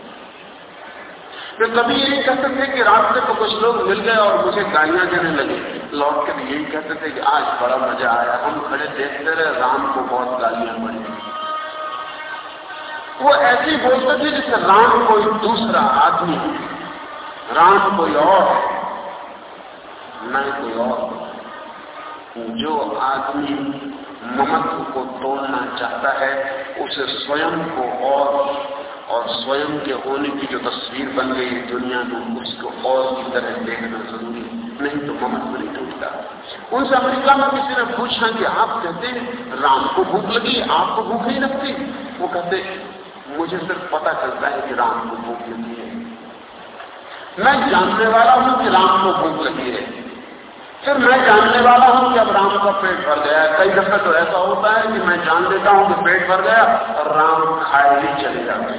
वे कभी ये नहीं कहते थे कि रास्ते को कुछ लोग मिल गए और मुझे गालियाँ देने लगे। लौट कर यही कहते थे कि आज बड़ा मज़ा आया, हम खड़े देखते रहे, राम को बहुत गालियाँ पड़ी। वो ऐसे बोलते थे जैसे राम कोई दूसरा आदमी राम कोई और, न कोई और। जो आदमी महत्व को तोड़ना चाहता है, उसे स्वयं को और और स्वयं के होने की जो तस्वीर बन गई है दुनिया में, उसको और की तरह देखना ज़रूरी नहीं तो महत्व नहीं टूटता। उनसे अमेरिका में किसी ने पूछा कि आप कहते हैं, राम को भूख लगी, आपको भूख नहीं लगती? वो कहते, मुझे सिर्फ़ पता चलता है कि राम को भूख लगी है। मैं जानने वाला हूँ कि राम को भूख लगी है। फिर मैं जानने वाला हूँ कि अब राम का पेट भर गया है। कई दफे तो ऐसा होता है कि मैं जान लेता हूँ कि पेट भर गया, और राम खाए ही चले जाते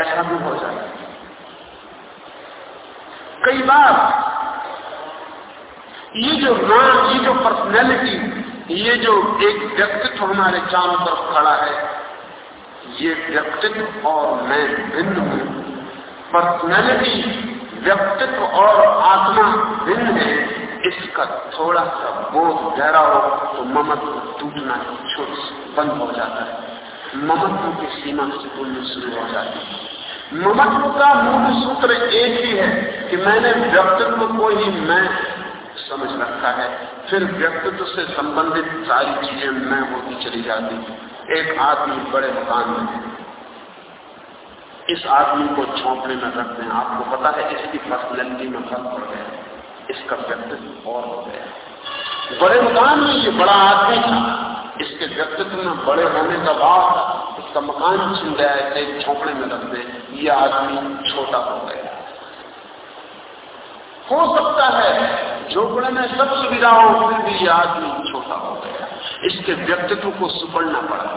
ऐसा भी हो जाता कई बार ये जो राम, ये जो पर्सनैलिटी ये जो एक व्यक्तित्व हमारे चारों तरफ़ खड़ा है, ये व्यक्तित्व और मैं भिन्न हूँ। पर्सनैलिटी व्यक्तित्व और आत्मा भिन्न है। इसका थोड़ा सा बोध गहरा हो तो ममत्व टूटना छुट बंद हो जाता है। ममत्व की सीमा से बोलनी शुरू हो जाती है। ममत्व का मूल सूत्र एक ही है कि मैंने व्यक्तित्व को ही मैं समझ रखा है। फिर व्यक्तित्व से संबंधित सारी चीज़ें मैं होती चली जाती एक आदमी बड़े मकान में इस आदमी को झोंपड़े में रखते हैं आपको पता है इसकी पर्सनैलिटी में फ़र्क पड़ गया इसका व्यक्तित्व और हो। गया बड़े मकान में ये बड़ा आदमी था, इसके व्यक्तित्व में बड़े होने का भाव इसका मकान छिन गया है एक झोंपड़े में रख दे, ये आदमी छोटा हो गया। हो सकता है झोपड़े में सब सुविधाओं फिर भी ये आदमी छोटा हो गया। इसके व्यक्तित्व को सुपड़ना पड़ा।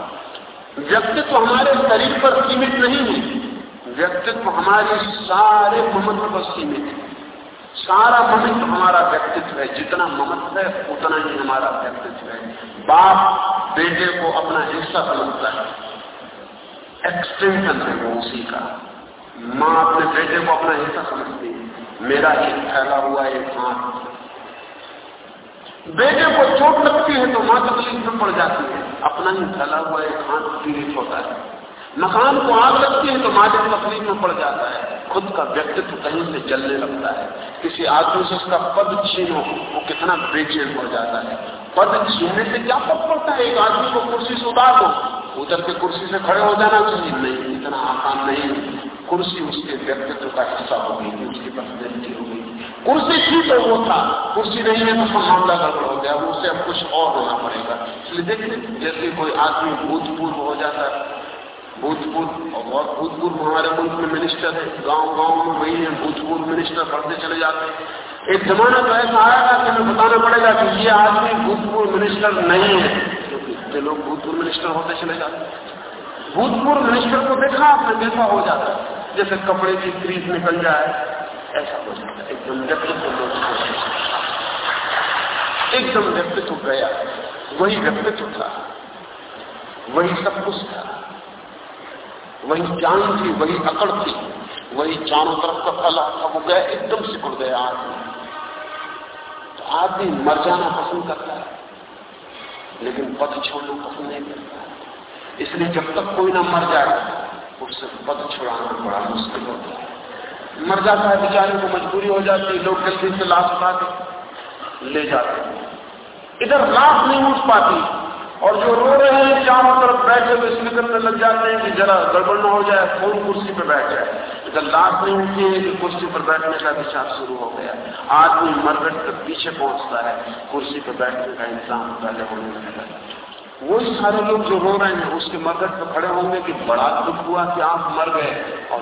व्यक्तित्व हमारे शरीर पर सीमित नहीं है। व्यक्तित्व हमारे सारे महत्व पर सीमित है। सारा ममत्व हमारा व्यक्तित्व है। जितना ममत्व है, उतना ही हमारा व्यक्तित्व है। बाप बेटे को अपना हिस्सा समझता है। एक्सटेंशन है वो उसी का। माँ अपने बेटे को अपना हिस्सा समझती है। मेरा एक फैला हुआ एक हाथ बेटे को चोट लगती है तो माँ तकलीफ़ में पड़ जाती है। अपना ही फैला हुआ एक हाथ पीड़ित होता है। मकान को आग लगती है तो मालिक तकलीफ़ में पड़ जाता है। खुद का व्यक्तित्व कहीं से जलने लगता है। किसी आदमी से उसका पद छीनो वो कितना बेचैन हो जाता है। पद छीनने से क्या फ़र्क पड़ता है? एक आदमी को कुर्सी से उतार दो। उधर के कुर्सी से खड़े हो जाना चाहिए। नहीं, इतना आसान नहीं। कुर्सी उसके व्यक्तित्व का हिस्सा हो गई उसकी पर्सनैलिटी हो गई कुर्सी थी तो वो था। कुर्सी नहीं है तो मामला गड़बड़ हो गया। उससे अब कुछ और होना पड़ेगा। इसलिए देखिए, जैसे कोई आदमी भूतपूर्व हो जाता है भूतपूर्व और बहुत भूतपूर्व हमारे मुल्क में मिनिस्टर है गाँव गाँव में वही है, भूतपूर्व मिनिस्टर बढ़ते चले जाते हैं। एक जमाना तो ऐसा आएगा कि हमें बताना पड़ेगा कि ये आदमी भूतपूर्व मिनिस्टर नहीं है, क्योंकि इतने लोग भूतपूर्व मिनिस्टर होते चले जाते भूतपूर्व मिनिस्टर को देखा आपने, देखा हो जाता जैसे कपड़े की क्रीज निकल जाए, ऐसा हो जाता एकदम व्यक्तित्व एकदम व्यक्तित्व गया। वही व्यक्तित्व था। वही सब कुछ था। वही जान थी, वही अकड़ थी, वही चारों तरफ़ का फला था, वो गया एकदम सिकुड़ गया आदमी। तो आदमी मर जाना पसंद करता है, लेकिन पद छोड़ना पसंद नहीं करता इसलिए जब तक कोई ना मर जाए, उससे पद छुड़ाना बड़ा मुश्किल होता है। मर जाता है, बेचारे को मजबूरी हो जाती है, लोग जल्दी से लाश उठा ले जाते इधर लाश नहीं उठ पाती। और जो रो रहे हैं, चारों तरफ़ बैठे हुए इसलिए करने लग जाते हैं कि जरा गड़बड़ ना हो जाए, फ़ोन कुर्सी पर बैठ जाए। इधर लाश नहीं उठती है कि कुर्सी पर बैठने का विचार शुरू हो गया। आदमी मरगट तक पीछे पहुँचता है, कुर्सी पर बैठने का इंसान पहले होने लगेगा वही सारे लोग जो रो रहे हैं, उसके मरगट पर खड़े होंगे कि बड़ा दुख हुआ कि आप मर गए। और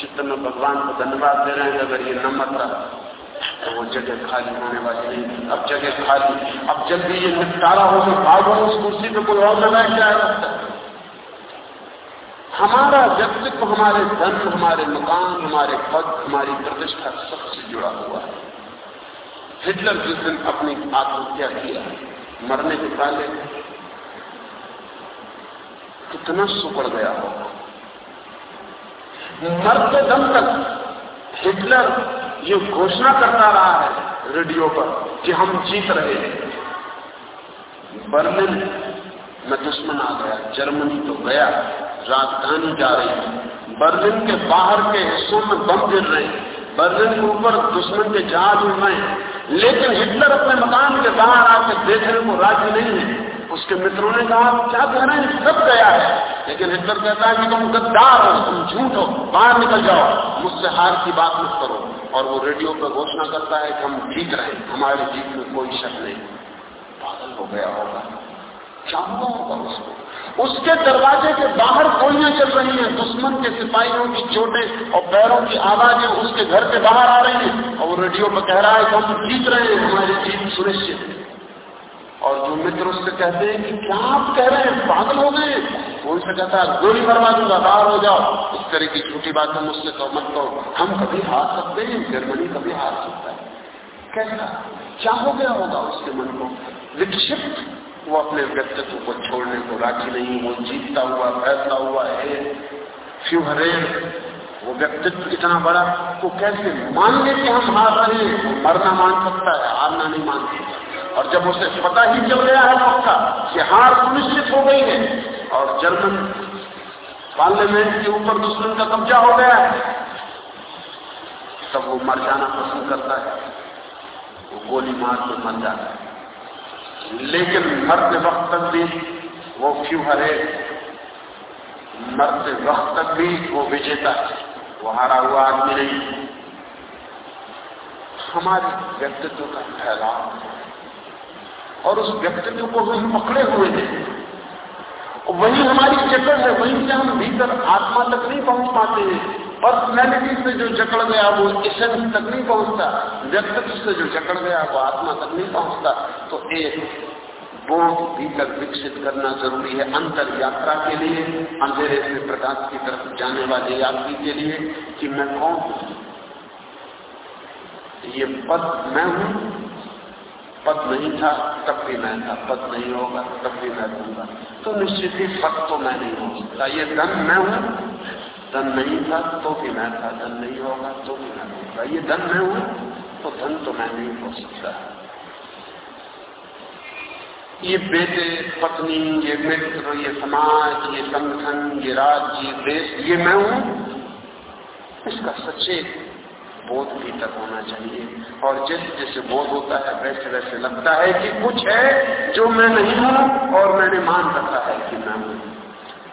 चित्त में भगवान को धन्यवाद दे रहे हैं अगर ये न मरता तो वो जगह खाली होने वाली नहीं अब जगह खाली। अब जल्दी ये निपटारा हो तो भागो, उस कुर्सी पे कोई और लगा क्या है हमारा व्यक्तित्व, हमारे धन हमारे मकान, हमारे पद, हमारी प्रतिष्ठा सबसे जुड़ा हुआ है। हिटलर जिस दिन अपनी आत्महत्या किया मरने के पहले कितना सुपड़ गया होगा। मरते दम तक हिटलर ये घोषणा करता रहा है रेडियो पर कि हम जीत रहे हैं। बर्लिन में दुश्मन आ गया, जर्मनी तो गया, राजधानी जा रही है। बर्लिन के बाहर के हिस्सों में बम गिर रहे हैं। बर्लिन के ऊपर दुश्मन के जहाज़ उड़ रहे हैं। लेकिन हिटलर अपने मकान के बाहर आकर देखने को राज़ी नहीं है। उसके मित्रों ने कहा, क्या कह रहे हैं? सब गया है। लेकिन हिटलर कहता है कि तुम गद्दार हो, तुम झूठ हो, बाहर निकल जाओ। मुझसे हार की बात मत करो। और वो रेडियो पर घोषणा करता है कि हम जीत रहे हैं, हमारे जीत में कोई शक नहीं। पागल हो गया होगा। क्या हुआ होगा उसको। उसके दरवाजे के बाहर गोलियाँ चल रही हैं। दुश्मन के सिपाहियों की चोटें और पैरों की आवाज़ें उसके घर के बाहर आ रही हैं। और वो रेडियो पर कह रहा है कि हम जीत रहे हैं, हमारी जीत सुनिश्चित और जो मित्र उससे कहते हैं कि क्या आप कह रहे हैं, पागल हो गए। वो उनसे कहता है, गोली मरवा दूँगा, बाहर हो जाओ। इस तरह की छोटी बात हम मुझसे तो मत कहो। हम कभी हार सकते हैं, जर्मनी कभी हार सकता है। कैसा? क्या हो गया होगा उसके मन को? विक्षिप्त। वो अपने व्यक्तित्व को छोड़ने को राज़ी नहीं वो जीतता हुआ, फैसला हुआ, है। फ्यूहरे वो व्यक्तित्व इतना बड़ा तो कैसे मान ले कि हम हार रहे हैं? मरना मान सकता है, हारना नहीं मान सकता। और जब उसे पता ही चल गया है पक्का कि हार सुनिश्चित हो गई है, और जर्मन पार्लियामेंट के ऊपर दुश्मन का कब्जा हो गया है, तब वो मर जाना पसंद करता है। वो गोली मार के मर जाता है। लेकिन मरते वक्त तक भी वो क्यों हरे? मरते वक्त तक भी वो विजेता है। वो हारा हुआ आदमी नहीं। हमारे व्यक्तित्व का फैलाव और उस व्यक्तित्व को हम पकड़े हुए हैं वही हमारी जकड़ है, वहीं से हम भीतर आत्मा तक नहीं पहुँच पाते हैं। पर्सनैलिटी से जो जकड़ गया, वो इसेंस तक नहीं पहुँचता। व्यक्तित्व से जो जकड़ गया, वो आत्मा तक नहीं पहुँचता। तो एक बोध भीतर विकसित करना ज़रूरी है अंतर यात्रा के लिए, अंधेरे से प्रकाश की तरफ़ जाने वाले यात्री के लिए कि मैं कौन हूँ? ये पद मैं हूँ। पद नहीं था, तब भी मैं था। पद नहीं होगा, तब भी मैं दूँगा। तो निश्चित ही पद तो मैं नहीं हो सकता ये धन मैं हूँ? धन नहीं था तो भी मैं था। धन नहीं होगा तो भी मैं होगा ये धन मैं हूँ? तो धन तो मैं नहीं हो सकता। ये बेटे, पत्नी, ये मित्र, ये समाज, ये संगठन, ये राज्य, ये देश, ये मैं हूँ। इसका सच्चे बोध भीतर होना चाहिए। और जैसे जैसे बोध होता है, वैसे वैसे लगता है कि कुछ है जो मैं नहीं हूँ और मैंने मान रखा है कि मैं हूँ।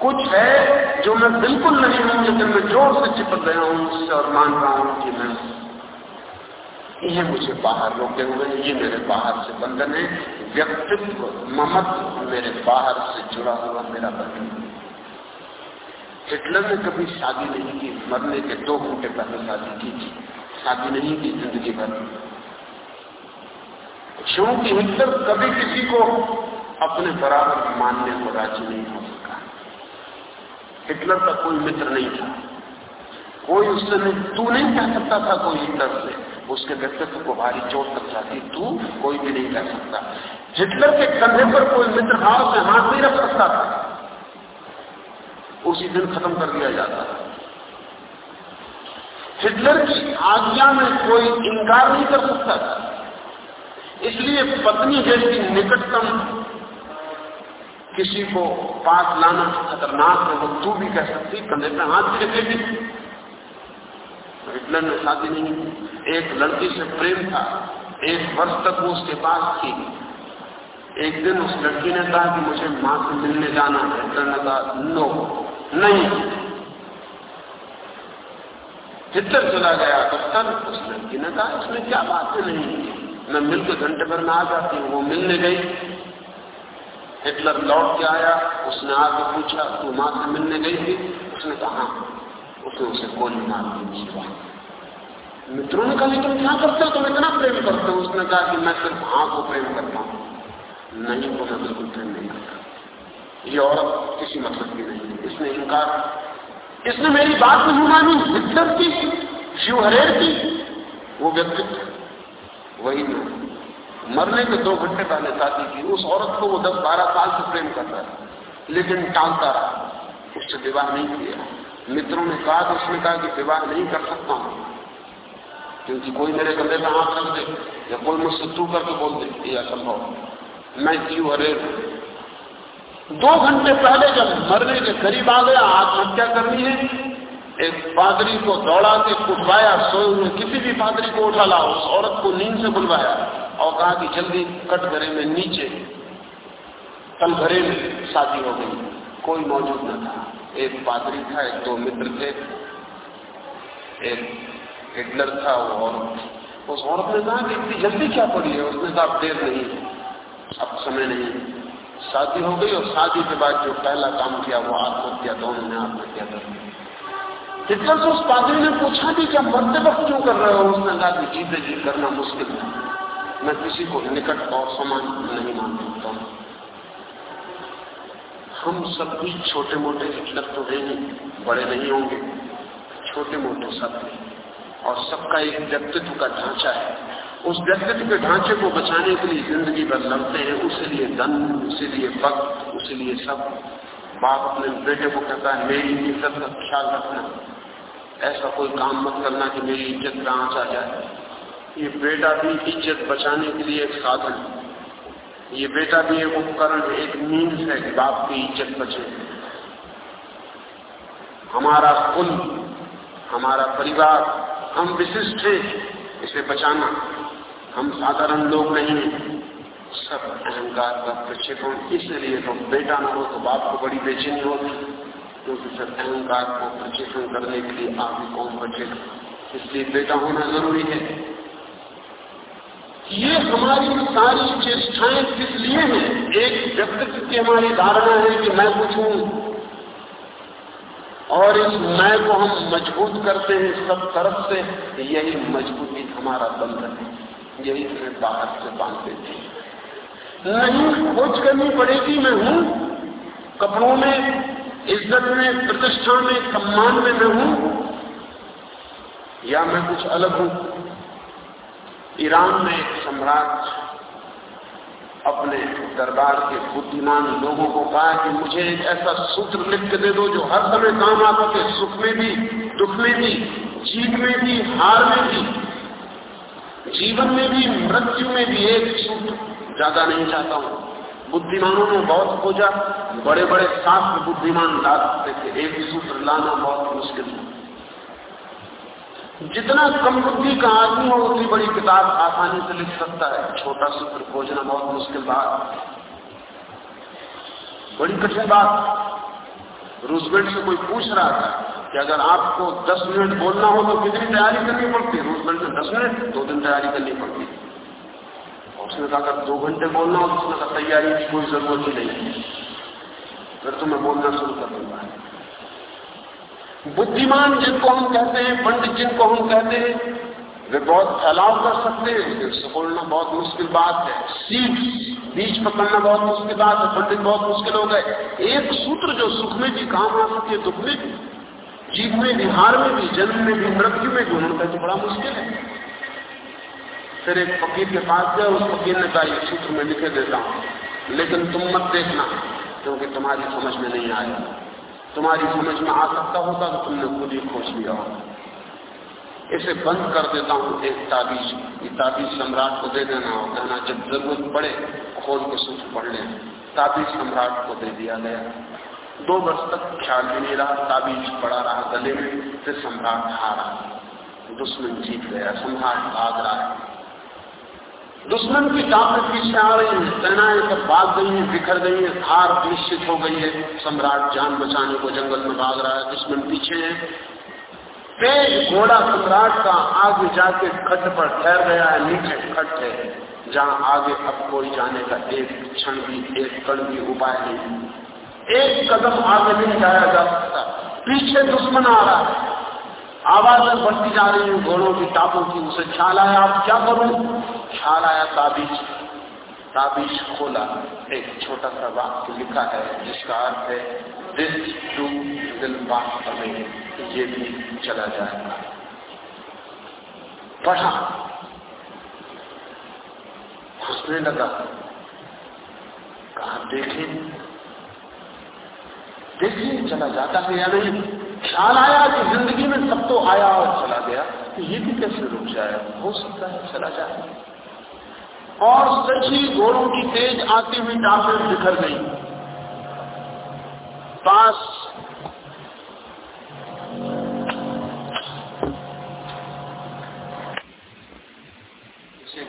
कुछ है जो मैं बिल्कुल नहीं हूँ, लेकिन मैं ज़ोर से चिपक गया हूँ उससे और मान रहा हूँ कि मैं ये मुझे बाहर रोके हुए, ये मेरे बाहर से बंधन है। व्यक्तित्व, ममत्व मेरे बाहर से जुड़ा हुआ मेरा बंधन हिटलर ने कभी शादी नहीं की, मरने के दो घंटे पहले शादी की थी। शादी नहीं की ज़िंदगी भर क्योंकि हिटलर कभी किसी को अपने बराबर मानने को राज़ी नहीं हो सका। हिटलर का कोई मित्र नहीं था। कोई उससे नहीं तू नहीं कह सकता था कोई हिटलर से। उसके व्यक्तित्व को भारी चोट लग जाती। तू कोई भी नहीं कह सकता। हिटलर के कंधे पर कोई मित्र भाव से हाथ नहीं रख सकता था। उसी दिन खत्म कर दिया जाता था। हिटलर की आज्ञा में कोई इनकार नहीं कर सकता। इसलिए पत्नी जैसी निकटतम किसी को पास लाना खतरनाक है, वो तू भी कह सकती, कंधे पे हाथ भी रखेगी। हिटलर ने शादी नहीं एक लड़की से प्रेम था, एक वर्ष तक वो उसके पास थी। एक दिन उस लड़की ने कहा कि मुझे माँ से मिलने जाना है। हिटलर ने कहा नो नहीं। हिटलर चला गया दफ्तर उस लड़की ने कहा इसमें क्या बात नहीं मैं मिलकर घंटे भर में आ जाती हूँ वो मिलने गई। हिटलर लौट के आया, उसने आके पूछा, तू माँ से मिलने गई थी? उसने कहा हाँ। उसने उसे गोली मार दी मित्रों ने कहा कि तुम क्या करते हो? तुम इतना प्रेम करते हो? उसने कहा कि मैं सिर्फ़ हाँ को प्रेम करता हूँ। नहीं को मैं बिल्कुल प्रेम नहीं करता। ये औरत किसी मतलब की नहीं इसने इनकार इसने मेरी बात नहीं मानी हिटलर की शिवहरेर की। वो व्यक्तित्व वही नहीं मरने के दो घंटे पहले शादी की, उस औरत को वो दस बारह साल से प्रेम कर रहा था, लेकिन टालता रहा। उससे विवाह नहीं किया। मित्रों ने कहा तो उसने कहा कि विवाह नहीं कर सकता हूँ। क्योंकि कोई मेरे गले में हाथ रख दे, या कोई मुझसे तू करके बोल दे, ये असंभव मैं क्यों अरे दो घंटे पहले जब मरने के करीब आ गया, आत्महत्या करनी है। एक पादरी को दौड़ा के उठवाया सोए हुए किसी भी पादरी को उठा ला, उस औरत को नींद से बुलवाया और कहा कि जल्दी कट कटघरे में नीचे। तलघरे में शादी हो गई। कोई मौजूद न था। एक पादरी था, एक दो मित्र थे। एक हिटलर था, वो औरत। उस औरत ने कहा कि इतनी जल्दी क्या पड़ी है? उसने कहा देर नहीं अब समय नहीं शादी हो गई और शादी के बाद जो पहला काम किया, वो आत्महत्या, दोनों ने आत्महत्या कर दी हिटलर से उस पादरी ने पूछा कि क्या मरते वक्त क्यों कर रहे हो? उसने कहा कि जीते जी करना मुश्किल है। मैं किसी को निकट और समान नहीं मान सकता। हम सब भी छोटे मोटे हिटलर तो है नहीं, बड़े नहीं होंगे। छोटे मोटे सब और सबका एक व्यक्तित्व का ढांचा है। उस व्यक्तित्व के ढांचे को बचाने के लिए ज़िंदगी भर लड़ते हैं, उसी लिए धन, उसी लिए वक्त, उसी लिए सब। बाप अपने बेटे को कहता है, मेरी इज़्ज़त का ख्याल रखना। ऐसा कोई काम मत करना कि मेरी इज़्ज़त का आँच आ जाए। ये बेटा भी इज़्ज़त बचाने के लिए एक साधन ये बेटा भी एक उपकरण एक मीन्स है कि बाप की इज़्ज़त बचे। हमारा कुल, हमारा परिवार, हम विशिष्ट हैं, इसे बचाना। हम साधारण लोग नहीं हैं। सब अहंकार का प्रक्षेपण इसलिए तो बेटा ना हो तो बाप को बड़ी बेचैनी होगी क्योंकि फिर अहंकार को प्रक्षेपण करने के लिए आप कौन बचेगा? इसलिए बेटा होना ज़रूरी है। ये हमारी सारी चेष्टाएँ किस लिए हैं? एक व्यक्तित्व की हमारी धारणा है कि मैं कुछ हूँ। और इस मैं को हम मज़बूत करते हैं सब तरफ़ से, यही मजबूती हमारा बंधन है। यही हमें बाहर से बाँध देती नहीं खोज करनी पड़ेगी, मैं हूँ। कपड़ों में, इज़्ज़त में, प्रतिष्ठा में, सम्मान में मैं हूँ। या मैं कुछ अलग हूँ? ईरान में एक सम्राट अपने दरबार के बुद्धिमान लोगों को कहा कि मुझे एक ऐसा सूत्र लिख के दे दो जो हर समय काम आ सके सुख में भी, दुख में भी, जीत में भी, हार में भी जीवन में भी, मृत्यु में भी एक सूत्र ज़्यादा नहीं चाहता हूँ। बुद्धिमानों ने बहुत खोजा बड़े बड़े शास्त्र बुद्धिमान ला सकते थे। एक सूत्र, लाना बहुत मुश्किल है। जितना कम बुद्धि का आदमी हो, उतनी बड़ी किताब आसानी से लिख सकता है। छोटा सूत्र खोजना बहुत मुश्किल बात। बड़ी कठिन बात। रूजवेल्ट से कोई पूछ रहा था कि अगर आपको 10 मिनट बोलना हो तो कितनी तैयारी करनी पड़ती है? रूजवेल्ट में 10 मिनट, दो दिन तैयारी करनी पड़ती है। उसने कहा, अगर दो घंटे बोलना हो तो उसने कहा, तैयारी की कोई ज़रूरत ही नहीं फिर तो मैं बोलना शुरू कर दूँगा। बुद्धिमान जिनको हम कहते हैं, पंडित जिनको हम कहते हैं, वे बहुत फैलाव कर सकते हैं। सकोड़ना बहुत मुश्किल बात है। सीट बीच पकड़ना बहुत मुश्किल बात है। पंडित बहुत मुश्किल हो गए। एक सूत्र जो सुख में भी काम आ सके दुख में भी। में भी हार में भी, जन्म में भी, मृत्यु में भी, उन्होंने तो बड़ा मुश्किल है। फिर एक फकीर के पास गए उस फकीर ने कहा, ये सूत्र में लिखे देता हूँ, लेकिन तुम मत देखना, क्योंकि तुम्हारी समझ में नहीं आया। तुम्हारी समझ में आ सकता होता तो तुमने खुद ही खोज लिया होगा इसे बंद कर देता हूँ एक ताबीज। ये ताबीज सम्राट को दे देना और कहना, जब ज़रूरत पड़े, खोल के सूत्र पढ़ ले ताबीज सम्राट को दे दिया गया। दो वर्ष तक ख्याल भी नहीं रहा, ताबीज पड़ा रहा, गले में फिर सम्राट हारा दुश्मन जीत गया, सम्राट भाग रहा है। दुश्मन की ताकत पीछे आ रही है, सेनाएँ सब भाग गई हैं, बिखर गई हैं, हार निश्चित हो गई है। सम्राट जान बचाने को जंगल में भाग रहा है, दुश्मन पीछे है। तेज घोड़ा सम्राट का आगे जाके खट पर ठहर गया है नीचे खट है, जहाँ आगे अब कोई जाने का एक क्षण भी, एक कण भी उपाय नहीं। एक कदम आगे नहीं जाया जा सकता। पीछे दुश्मन आ रहा है। आवाज़ें बढ़ती जा रही है, घोड़ों की टापों की उसे ख्याल आया, आप क्या करूँ? ख्याल आया, ताबीज। ताबीज खोला। एक छोटा सा वाक्य लिखा है, जिसका अर्थ है दिस टू दिल ये भी चला जाएगा। पढ़ा। हंसने लगा। कहा, देखें देखिए चला जाता है या नहीं। ख्याल आया कि ज़िंदगी में सब तो आया और चला गया तो ये भी कैसे रुक जाए? हो सकता है चला जाए। और सची घोड़ों की तेज आती हुई टापें बिखर गई। पास।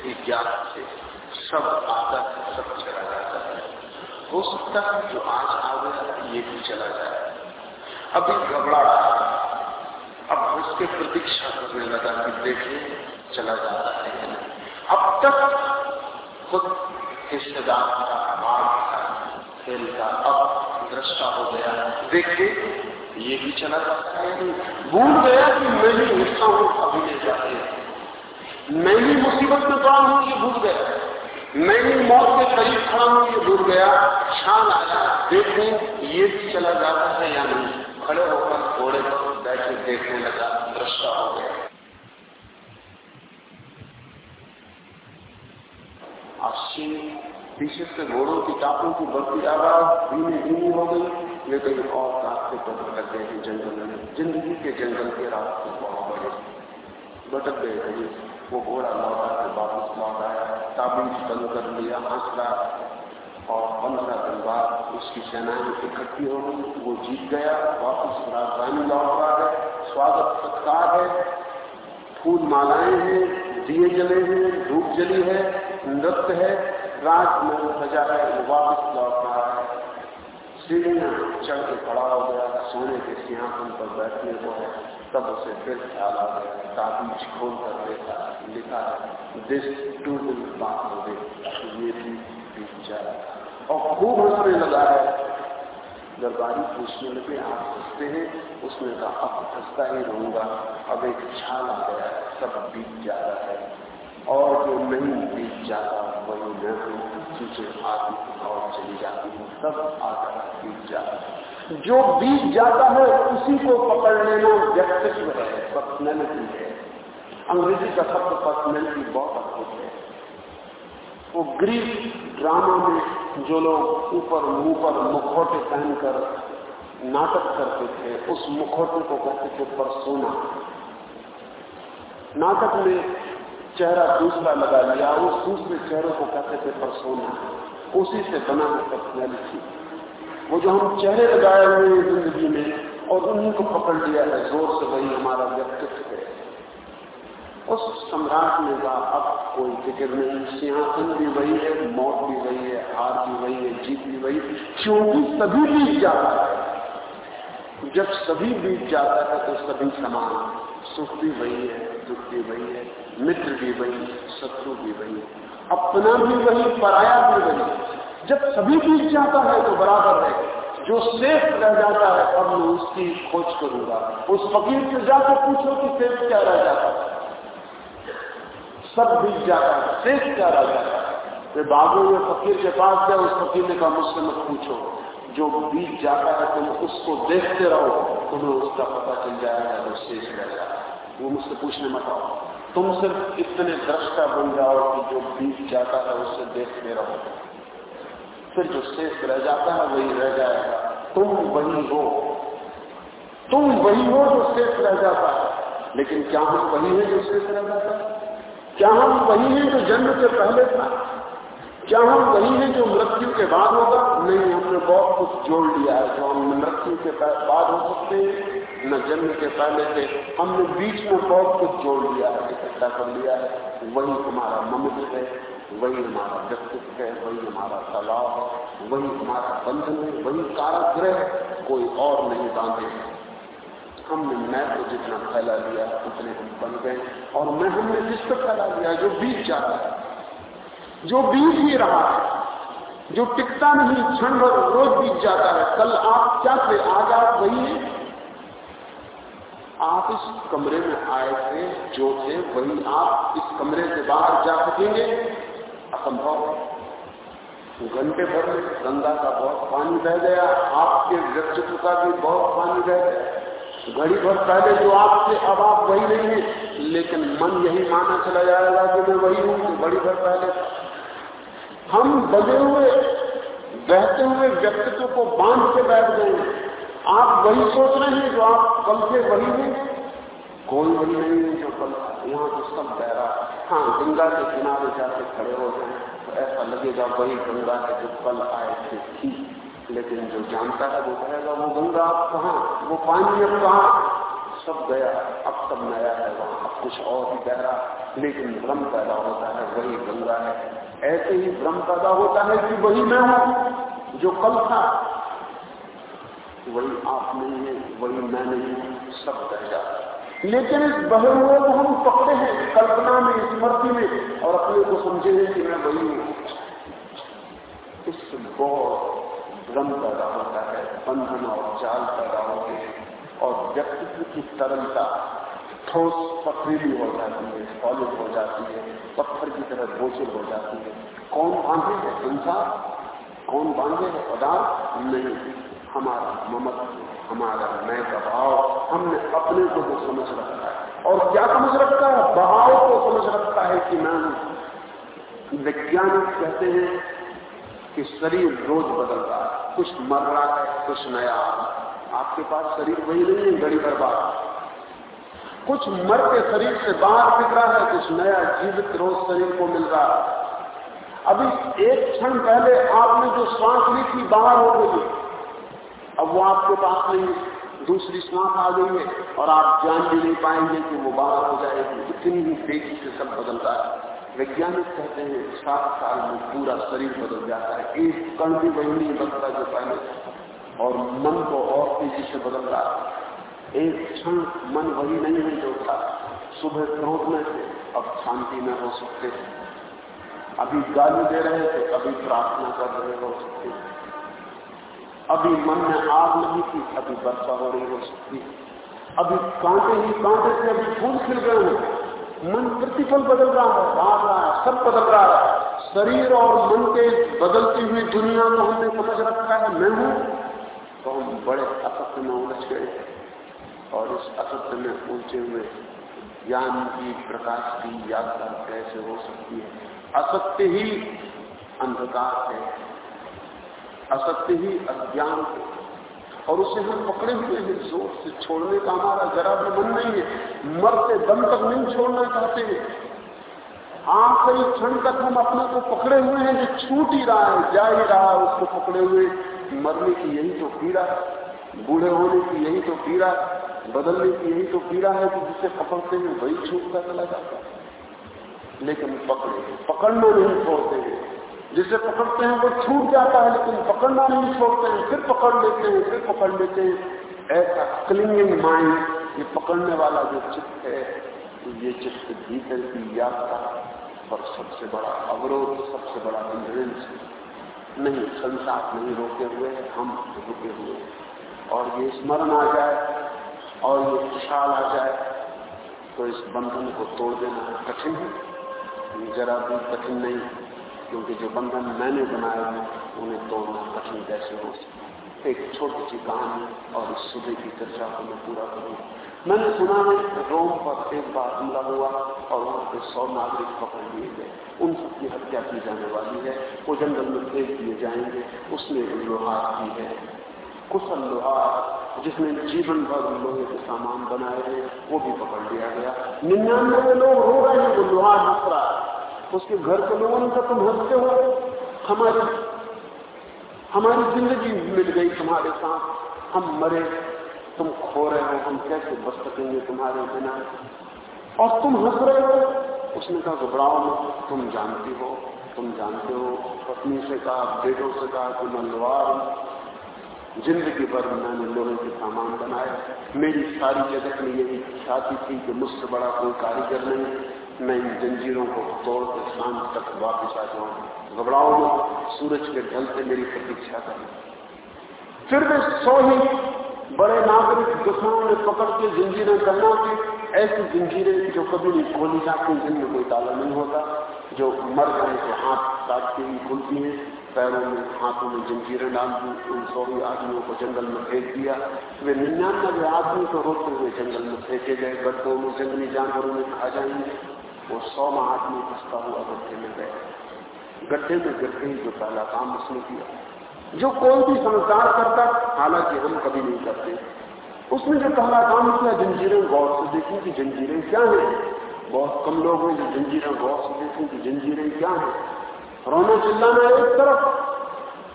भी ज्ञान से सब आता है सब चला हो सकता है जो आज आ गया ये भी चला जाए। अभी घबरा रहा अब उसके प्रतीक्षा करने लगा कि देखिए, चला जाता है अब तक खुद हिस्सेदार का अभाव था, खेल का अब दृष्टा हो गया। देख ये भी चला जाता है भूल गया कि मैं ही हिस्सा हूँ, अभी ले जाते मैं ही मुसीबत में पड़ा हूँ, ये भूल गया। मैं ही मौत के करीब खड़ा हूँ, ये भूल गया। ख्याल आया देखें ये भी चला जाता है या नहीं? खड़े होकर घोड़े पर बैठे देखने लगा दृष्टा हो गया। आश्चर्य पीछे से घोड़ों की टापों की बढ़ती आवाज़ धीमी धीमी हो गई। ये कहीं और रास्ते पर भटक गए थे जंगल में। ज़िंदगी के जंगल के रास्ते बहुत बड़े। भटक गए कहीं वो घोड़ा लौटा के वापस लौट आया। ताबीज बंद कर लिया हंसला और पंद्रह दिन बाद उसकी सेनाएँ इकट्ठी हो गई वो जीत गया, वापस राजधानी लौट रहा है। स्वागत, सत्कार है। फूल मालाएँ हैं, दिए जले हैं, धूप जली है, नृत्य है। रात में सजा है वो वापस लौट रहा है। सीढ़ियाँ चढ़ के खड़ा हो गया, सोने के सिंहासन पर बैठने को है। तब उसे फिर ख्याल आ गया ताबीज खोल कर देखा लिखा दिस टू विल बात ये भी जाए और खूब हंसने लगा है। दरबारी पूछने लगे, आप हँसते हैं? उसने कहा, अब हंसता ही रहूँगा। अब एक छाल आ गया सब बीत जा रहा है। और जो नहीं बीत जाता, वही मैं हूँ। चीज़ें आती और चली जाती हूँ। सब आता बीत जाता जो बीत जाता है, उसी को पकड़ लेना व्यक्तित्व है। पर्सनैलिटी है। अंग्रेज़ी का शब्द पर्सनैलिटी बहुत है वो ग्रीक ड्रामा में जो लोग ऊपर मुँह पर मुखौटे पहनकर नाटक करते थे, उस मुखौटे को कहते थे परसोना। नाटक में चेहरा दूसरा लगा लिया, उस दूसरे चेहरे को कहते थे परसोना। उसी से बना है पर्सनैलिटी वो जो हम चेहरे लगाए हुए ज़िंदगी में, और उन्हीं को पकड़ लिया है, ज़ोर से वही हमारा व्यक्तित्व है। उस सम्राट ने कहा, अब कोई फ़िक्र नहीं, सिंहासन भी वही है, मौत भी वही है, हार भी वही है, जीत भी वही क्योंकि सभी बीत जाता है? जब सभी बीत जाता है तो सभी समान सुख भी वही है, दुख भी वही है, मित्र भी वही शत्रु भी वही है। अपना भी वही, पराया भी वही जब सभी बीत जाता है तो बराबर है। जो सेफ़ रह जाता है, अब मैं उसकी खोज करूँगा। उस फकीर से जाकर पूछो कि सेफ़ क्या रह जाता है? सब बीत जाता है सेफ़ क्या रह जाता है? वे बागों में फकीर के पास गए, उस फकीर ने कहा, मुझसे मत पूछो, जो बीत जाता है, तुम उसको देखते रहो, तुम्हें उसका पता चल जाएगा जो शेष रह है। वो मुझसे पूछने मत आओ। तुम सिर्फ़ इतने दृष्टा बन जाओ कि जो बीत जाता है उससे देखते रहो। फिर जो शेष रह जाता है, वही रह जाएगा। तुम वही हो। तुम वही हो जो शेष रह जाता है। लेकिन क्या हम वही है जो शेष रह जाता है? क्या हम वही हैं जो जन्म से पहले था? क्या हम वही हैं जो मृत्यु के बाद होगा? नहीं, हमने बहुत कुछ जोड़ लिया है। जो हम मृत्यु के बाद हो सकते हैं, न जन्म के पहले थे। हमने बीच में बहुत कुछ जोड़ लिया है, इकट्ठा कर लिया है। वही हमारा ममित्र है, वही हमारा व्यक्तित्व है, वही हमारा तलाव है, वही हमारा बंधन है, वही काराग्रह कोई और नहीं बांधे हमने मैं को जितना फैला लिया, उतने हम बन गए। और मैं हमने जिस पर फैला लिया, जो बीत जाता है, जो बीत ही रहा है, जो टिकता नहीं, क्षण भर रोज बीत जाता है। कल आप क्या थे? आज आप वही हैं। आप इस कमरे में आए थे, जो थे, वही आप इस कमरे से बाहर जा सकेंगे। असंभव घंटे भर में गंगा का बहुत पानी बह गया, आपके व्यक्तित्व का भी बहुत पानी बह गया। घड़ी भर पहले जो आप थे अब आप वही नहीं है, लेकिन मन यही माना चला जाएगा कि मैं वही हूँ जो घड़ी भर पहले हम बजे हुए, बहते हुए व्यक्तित्व को बाँध के बैठ गए आप वही सोच रहे हैं जो आप कल से वही हैं? कोई वही नहीं है जो कल यहाँ तो सब बह रहा हाँ गंगा के किनारे जाके खड़े हो जाए तो ऐसा लगेगा वही गंगा के जो कल आए थे, थी। लेकिन जो जानता है, वो कहेगा, वो गंगा आप कहा? वो पानी अब कहा? सब गया। अब सब नया है वहाँ। अब कुछ और ही बह रहा लेकिन भ्रम पैदा होता है, वही गंगा है। ऐसे ही भ्रम पैदा होता है कि वही मैं हूँ, जो कल था। वही आप नहीं है, वही मैं नहीं हूँ, सब बह जाता लेकिन इस बहे को हम पकड़े हैं कल्पना में, स्मृति में, और अपने को समझे कि मैं वही हूँ। इससे बहुत भ्रम पैदा होता है, बंधन और जाल पैदा होते हैं और व्यक्तित्व की तरलता ठोस, पथरीली हो जाती है सॉलिड हो जाती है, पत्थर की तरह बोझिल हो जाती है। कौन बांधे है? संसार? कौन बांधे है? पदार्थ? नहीं। हमारा ममत्व, हमारा नए का भाव हमने अपने को तो समझ रखा है। और क्या समझ रखता है? भाव को समझ रखता है कि मैं वैज्ञानिक कहते हैं कि शरीर रोज बदल रहा है। कुछ मर रहा है, कुछ नया आपके पास शरीर वही नहीं है, घड़ी भर बाद कुछ मर के शरीर से बाहर फिर रहा है, कुछ नया जीवित रोज शरीर को मिल रहा है। अभी एक क्षण पहले आपने जो श्वास ली थी, बाहर हो गई अब वो आपके पास नहीं दूसरी श्वास आ गई है और आप जान भी नहीं पाएँगे कि वो बाहर हो जाएगी। इतनी ही तेज़ी से सब बदलता है। वैज्ञानिक कहते हैं, सात साल में पूरा शरीर बदल जाता है। एक कण भी वही नहीं बदलता जो पहले और मन को और तेज़ी से बदल रहा है। एक क्षण मन वही नहीं है जो था। सुबह क्रोध में थे अब शांति में हो सकते अभी गाली दे रहे थे, अभी प्रार्थना कर रहे हो सकते अभी मन में आग नहीं थी, अभी वर्षा हो रही हो सकती अभी कांटे ही कांटे से अभी फूल खिल गए मन प्रतिफल बदल रहा है भाग रहा है, सब बदल रहा है। शरीर और मन के बदलती हुई दुनिया को हमने समझ रखा है, मैं हूँ। तो हम बड़े असत्य में उलझ गए और इस असत्य में उलझे हुए ज्ञान की प्रकाश की यात्रा कैसे हो सकती है? असत्य ही अंधकार है। असत्य ही अज्ञान है। और उसे हम पकड़े हुए हैं। ज़ोर से छोड़ने का हमारा जरा भी मन नहीं है। मरते दम तक नहीं छोड़ना चाहते हैं। आखिरी क्षण तक हम अपने को पकड़े हुए हैं, जो छूट ही रहा है, जा ही रहा है उसको पकड़े हुए। मरने की यही तो पीड़ा, बूढ़े होने की यही तो पीड़ा, बदलने की यही तो पीड़ा है कि जिसे पकड़ते हैं वही छूट छूटता चला जाता है। लेकिन पकड़े, पकड़ना नहीं छोड़ते हैं। जिसे पकड़ते हैं वो छूट जाता है, लेकिन पकड़ना नहीं छोड़ते हैं, फिर पकड़ लेते हैं, फिर पकड़ लेते हैं। ऐसा क्लिंगिंग माइंड ये पकड़ने वाला जो चित्त है तो ये चित्त भीतर की यात्रा पर सबसे बड़ा अवरोध, सबसे बड़ा इंग्रेंस नहीं, संसार नहीं रोके हुए हम रुके हुए और ये स्मरण आ जाए, और ये खुशहाल आ जाए तो इस बंधन को तोड़ देना कठिन है। जरा भी कठिन नहीं क्योंकि जो बंधन मैंने बनाए हैं, उन्हें तोड़ना कठिन कैसे हो एक छोटी सी कहानी और इस सुबह की चर्चा को मैं पूरा करूँ। मैंने सुना है, रोम पर एक बार हमला हुआ और वहाँ पे सौ नागरिक पकड़ लिए गए। उन सबकी हत्या की जाने वाली है। वो जंगल में फेंक दिए जाएँगे। उसने लोहार की है। कुशल लोहार, जिसने जीवन भर लोहे के सामान बनाए हैं, वो भी पकड़ लिया गया। निन्यानवे लोग रो रहे हैं वो लोहार उसके घर के लोगों ने कहा तुम हँसते हो हमारी हमारी ज़िंदगी मिल गई तुम्हारे साथ। हम मरे, तुम खो रहे हो, हम कैसे बच सकेंगे तुम्हारे बिना? और तुम हंस रहे हो? उसने कहा, घबराओ मत, तुम जानती हो, तुम जानते हो, पत्नी से कहा, बेटों से कहा कि मैं ज़िंदगी भर मैंने लोहे के सामान बनाए। मेरी सारी जगत में यही ख्याति थी कि मुझसे बड़ा कोई कारीगर नहीं मैं इन जंजीरों को तोड़ के शाम तक वापस आ जाऊँ घबराओ सूरज के ढलते मेरी प्रतीक्षा करें। फिर वे सौ ही बड़े नागरिक दुश्मनों ने पकड़ के जंजीरें करना की। ऐसी जंजीरें जो कभी नहीं खोली जाती, जिनमें कोई ताला नहीं होता, जो मर गए तो हाथ काटती हुई खुलती हैं। पैरों में, हाथों में जंजीरें डाल दी, उन सौ आदमियों को जंगल में फेंक दिया। वे निन्यानबे आदमी को रोकते हुए जंगल में फेंके गए गड्ढों में जंगली जानवरों में खा जाएँगे। वो सौ आदमी फंसता हुआ गड्ढे में गए गड्ढे में गिरते ही जो पहला काम उसने किया। जो कोई भी संस्कार करता, हालाँकि हम कभी नहीं करते। उसने जो पहला काम किया, जंजीरें गौर से देखी कि जंजीरें क्या है। बहुत कम लोग हैं जो जंजीरें गौर से देखें कि जंजीरें क्या है। रोना चिल्लाना एक तरफ़।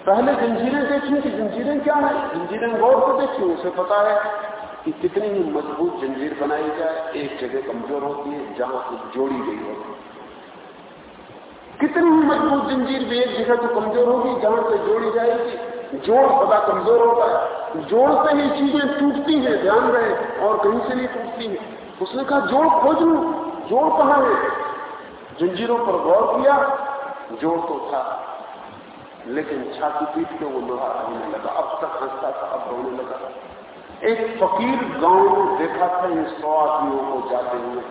पहले जंजीरें देखी कि जंजीरें क्या है। जंजीरें गौर से देखी, उसे पता है। कि कितनी ही मज़बूत जंजीर बनाई जाए, एक जगह कमज़ोर होती है, जहाँ से जोड़ी गई होती है। कितनी ही मज़बूत जंजीर भी एक जगह तो कमज़ोर होगी, जहाँ से जोड़ी जाएगी। जोड़ सदा कमज़ोर होता है। जोड़ से ही चीज़ें टूटती हैं, ध्यान रहे, और कहीं से नहीं टूटती है। उसने कहा, जोड़ खोज लू जोड़ कहाँ है? जंजीरों पर गौर किया, जोड़ तो था, लेकिन छाती पीट के वो लोहा रोने लगा। अब तक हंसता था, अब रोने लगा। एक फकीर गाँव में देखा था इन सौ आदमियों को जाते हुए।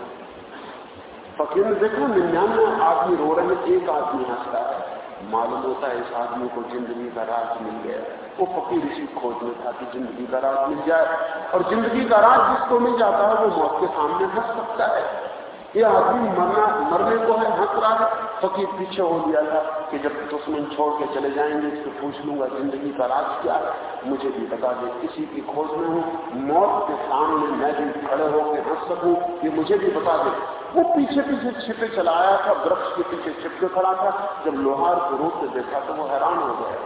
फकीर ने देखा, निन्यानवे आदमी रो रहे हैं, एक आदमी हंस रहा है। मालूम होता है, इस आदमी को ज़िंदगी का राज मिल गया। वो फकीर इसी खोज में था कि ज़िंदगी का राज मिल जाए। और ज़िंदगी का राज जिसको मिल जाता है, वो मौत के सामने हंस सकता है। ये आदमी मरना, मरने को है, हंस रहा है। फकीर पीछे हो गया था। कि जब दुश्मन छोड़ के चले जाएँगे इससे पूछ लूँगा, ज़िंदगी का राज क्या मुझे भी बता दे, किसी की खोज में हूँ, मौत के सामने मैं भी खड़े होकर हंस सकूँ, ये मुझे भी बता दे। वो पीछे पीछे छिपे चला आया था, वृक्ष के पीछे छिपके खड़ा था। जब लोहार को रूप से देखा तो वो हैरान हो गया।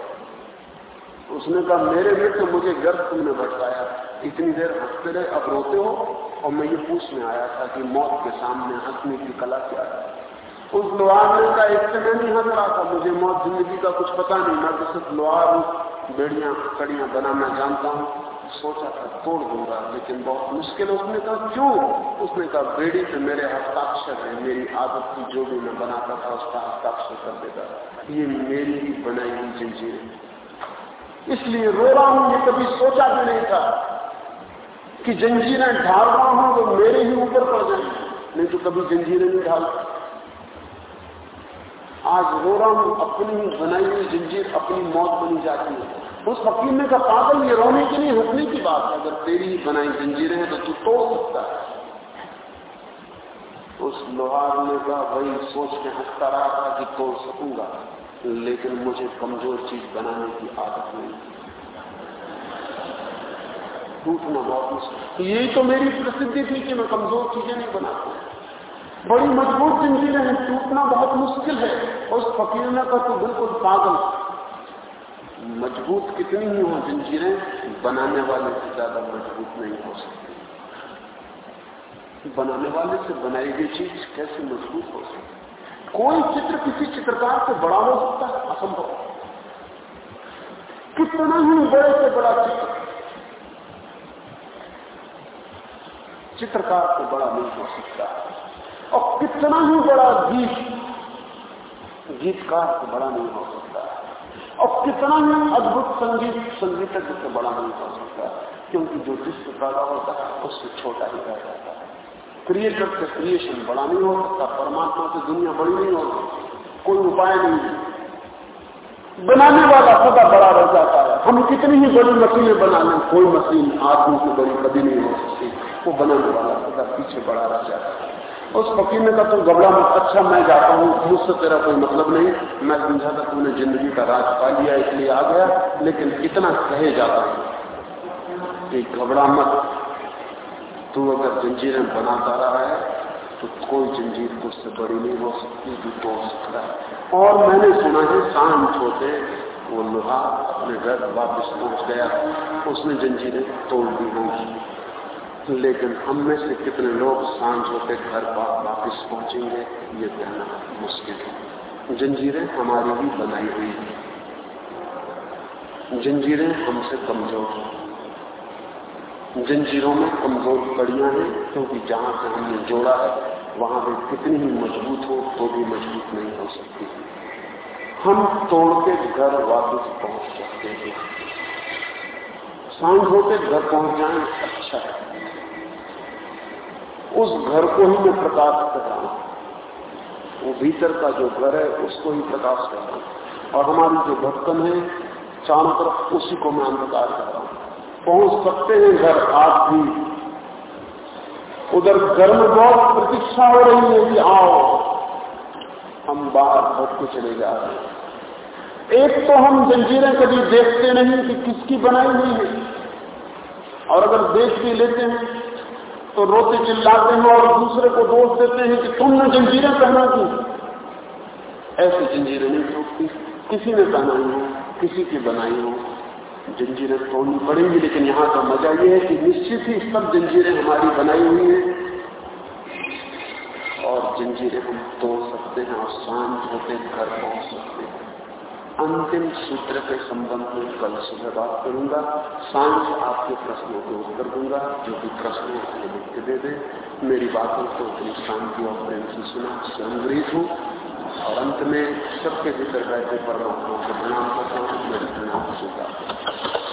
उसने कहा, मेरे मित्र मुझे गर्व तुमने भटकाया इतनी देर हँसते रहे, अब रोते हो? और मैं ये पूछने आया था कि मौत के सामने हंसने की कला क्या है? उस लोहार ने कहा एक से मैं नहीं हंस रहा था। मुझे मौत ज़िंदगी का कुछ पता नहीं। मैं तो सिर्फ़ लोहार हूँ बेड़ियाँ कड़ियाँ बनाना जानता हूँ। सोचा था, तोड़ दूँगा, लेकिन बहुत मुश्किल। उसने कहा, क्यों? उसने कहा, बेड़ी पे मेरे हस्ताक्षर है। मेरी आदत की जो भी मैं बनाता था, उसका हस्ताक्षर कर देता ये मेरी ही बनाई हुई जंजीरें इसलिए रो रहा हूँ, ये कभी सोचा भी नहीं था कि जंजीरें ढाल रहा हूँ तो मेरे ही ऊपर पड़ जाए नहीं तो कभी जंजीरें नहीं ढाल। आज रो रहा हूँ अपनी ही बनाई हुई जंजीर अपनी मौत बनी जाती है। उस फकीर ने कहा, पागल, ये रोने के लिए हंसने की बात है। अगर तेरी ही बनाई जंजीरें हैं तो तू तोड़ सकता है। उस लोहार ने कहा वही सोच के हंसता रहा था कि तोड़ सकूँगा, लेकिन मुझे कमज़ोर चीज़ बनाने की आदत नहीं टूटना बहुत मुश्किल यही तो मेरी प्रसिद्धि थी कि मैं कमज़ोर चीज़ें नहीं बनाता। बड़ी मज़बूत जंजीरें हैं टूटना बहुत मुश्किल है। उस फकीर ने कहा तो बिल्कुल पागल मज़बूत कितनी ही हो जंजीरें बनाने वाले से ज़्यादा मज़बूत नहीं हो सकती। बनाने वाले से बनाई गई चीज़ कैसे मज़बूत हो सकती? कोई चित्र किसी चित्रकार से बड़ा हो सकता है? असंभव। कितना ही बड़े से बड़ा चित्र। चित्रकार से बड़ा नहीं हो सकता। और कितना ही बड़ा गीत, गीतकार से बड़ा नहीं हो सकता। और कितना ही अद्भुत संगीत संगीतज्ञ से बड़ा नहीं हो सकता, क्योंकि जो विश्व पैदा होता है, उससे छोटा ही रह जाता है। क्रिएटर से क्रिएशन बड़ा नहीं हो सकता, परमात्मा से दुनिया बड़ी नहीं हो सकती, कोई उपाय नहीं बनाने वाला सदा बड़ा रह जाता है। हम कितनी ही बड़ी मशीनें बना लें कोई मशीन आदमी से बड़ी कभी नहीं हो सकती। वो बनाने वाला सदा पीछे बड़ा रह जाता है। उस फकीर ने कहा, तुम घबरा मत अच्छा मैं जाता हूँ। मुझसे तेरा कोई मतलब नहीं। मैं समझा था तुमने ज़िंदगी का राज पा लिया, इसलिए आ गया, लेकिन इतना कहे जाता हूँ कि घबरा मत। तू अगर जंजीरें बनाता रहा है तो कोई जंजीर तुझसे बड़ी नहीं हो सकती, तू तोड़ सकता है। और मैंने सुना है शांत होते वो लोहा अपने घर वापस पहुँच गया। उसने जंजीरें तोड़ दी होंगी लेकिन हम में से कितने लोग साँझ होते घर पर वापिस पहुँचेंगे, ये कहना मुश्किल है। जंजीरें हमारी भी बनाई हुई है। जंजीरें हमसे कमज़ोर हैं। जंजीरों में कमज़ोर कड़ियाँ हैं क्योंकि जहाँ से हमने जोड़ा है, वहाँ भी कितनी ही मज़बूत हो तो भी मज़बूत नहीं हो सकती। हम तोड़ के घर वापस पहुँच सकते हैं। साँझ होते घर पहुँच जाए अच्छा है। उस घर को ही मैं प्रकाश कर रहा हूँ। वो भीतर का जो घर है, उसको ही प्रकाश कर रहा हूँ। और हमारी जो भटकन है, चारों तरफ़ उसी को मैं अंधकार कर रहा हूँ। पहुँच सकते हैं घर आप भी। उधर घर में बहुत प्रतीक्षा हो रही है कि आओ, हम बाहर भट के चले जा रहे हैं। एक तो हम जंजीरें कभी देखते नहीं कि किसकी बनाई हुई है। और अगर देख भी लेते हैं तो रोते चिल्लाते हैं और दूसरे को दोष देते हैं कि तुमने जंजीरें पहना की ऐसी जंजीरें नहीं टूटती किसी ने पहनाई हो, किसी की बनाई हो। जंजीरें तोड़नी पड़ेंगी, लेकिन यहाँ का मज़ा ये है कि निश्चित ही सब जंजीरें हमारी बनाई हुई हैं। और जंजीरें हम तोड़ सकते हैं और शांत होते घर पहुँच सकते हैं। अंतिम सूत्र के संबंध में कल सुबह बात करूँगा। साँझ आपके प्रश्नों के उत्तर दूँगा, जो भी प्रश्न आपको लिख के दे दे। मेरी बातों को अपनी शांति और प्रेम से सुना संग्रहित हूँ। और अंत में सबके भीतर रहते परमात्मा को प्रणाम करता हूँ। मेरे प्रणाम स्वीकार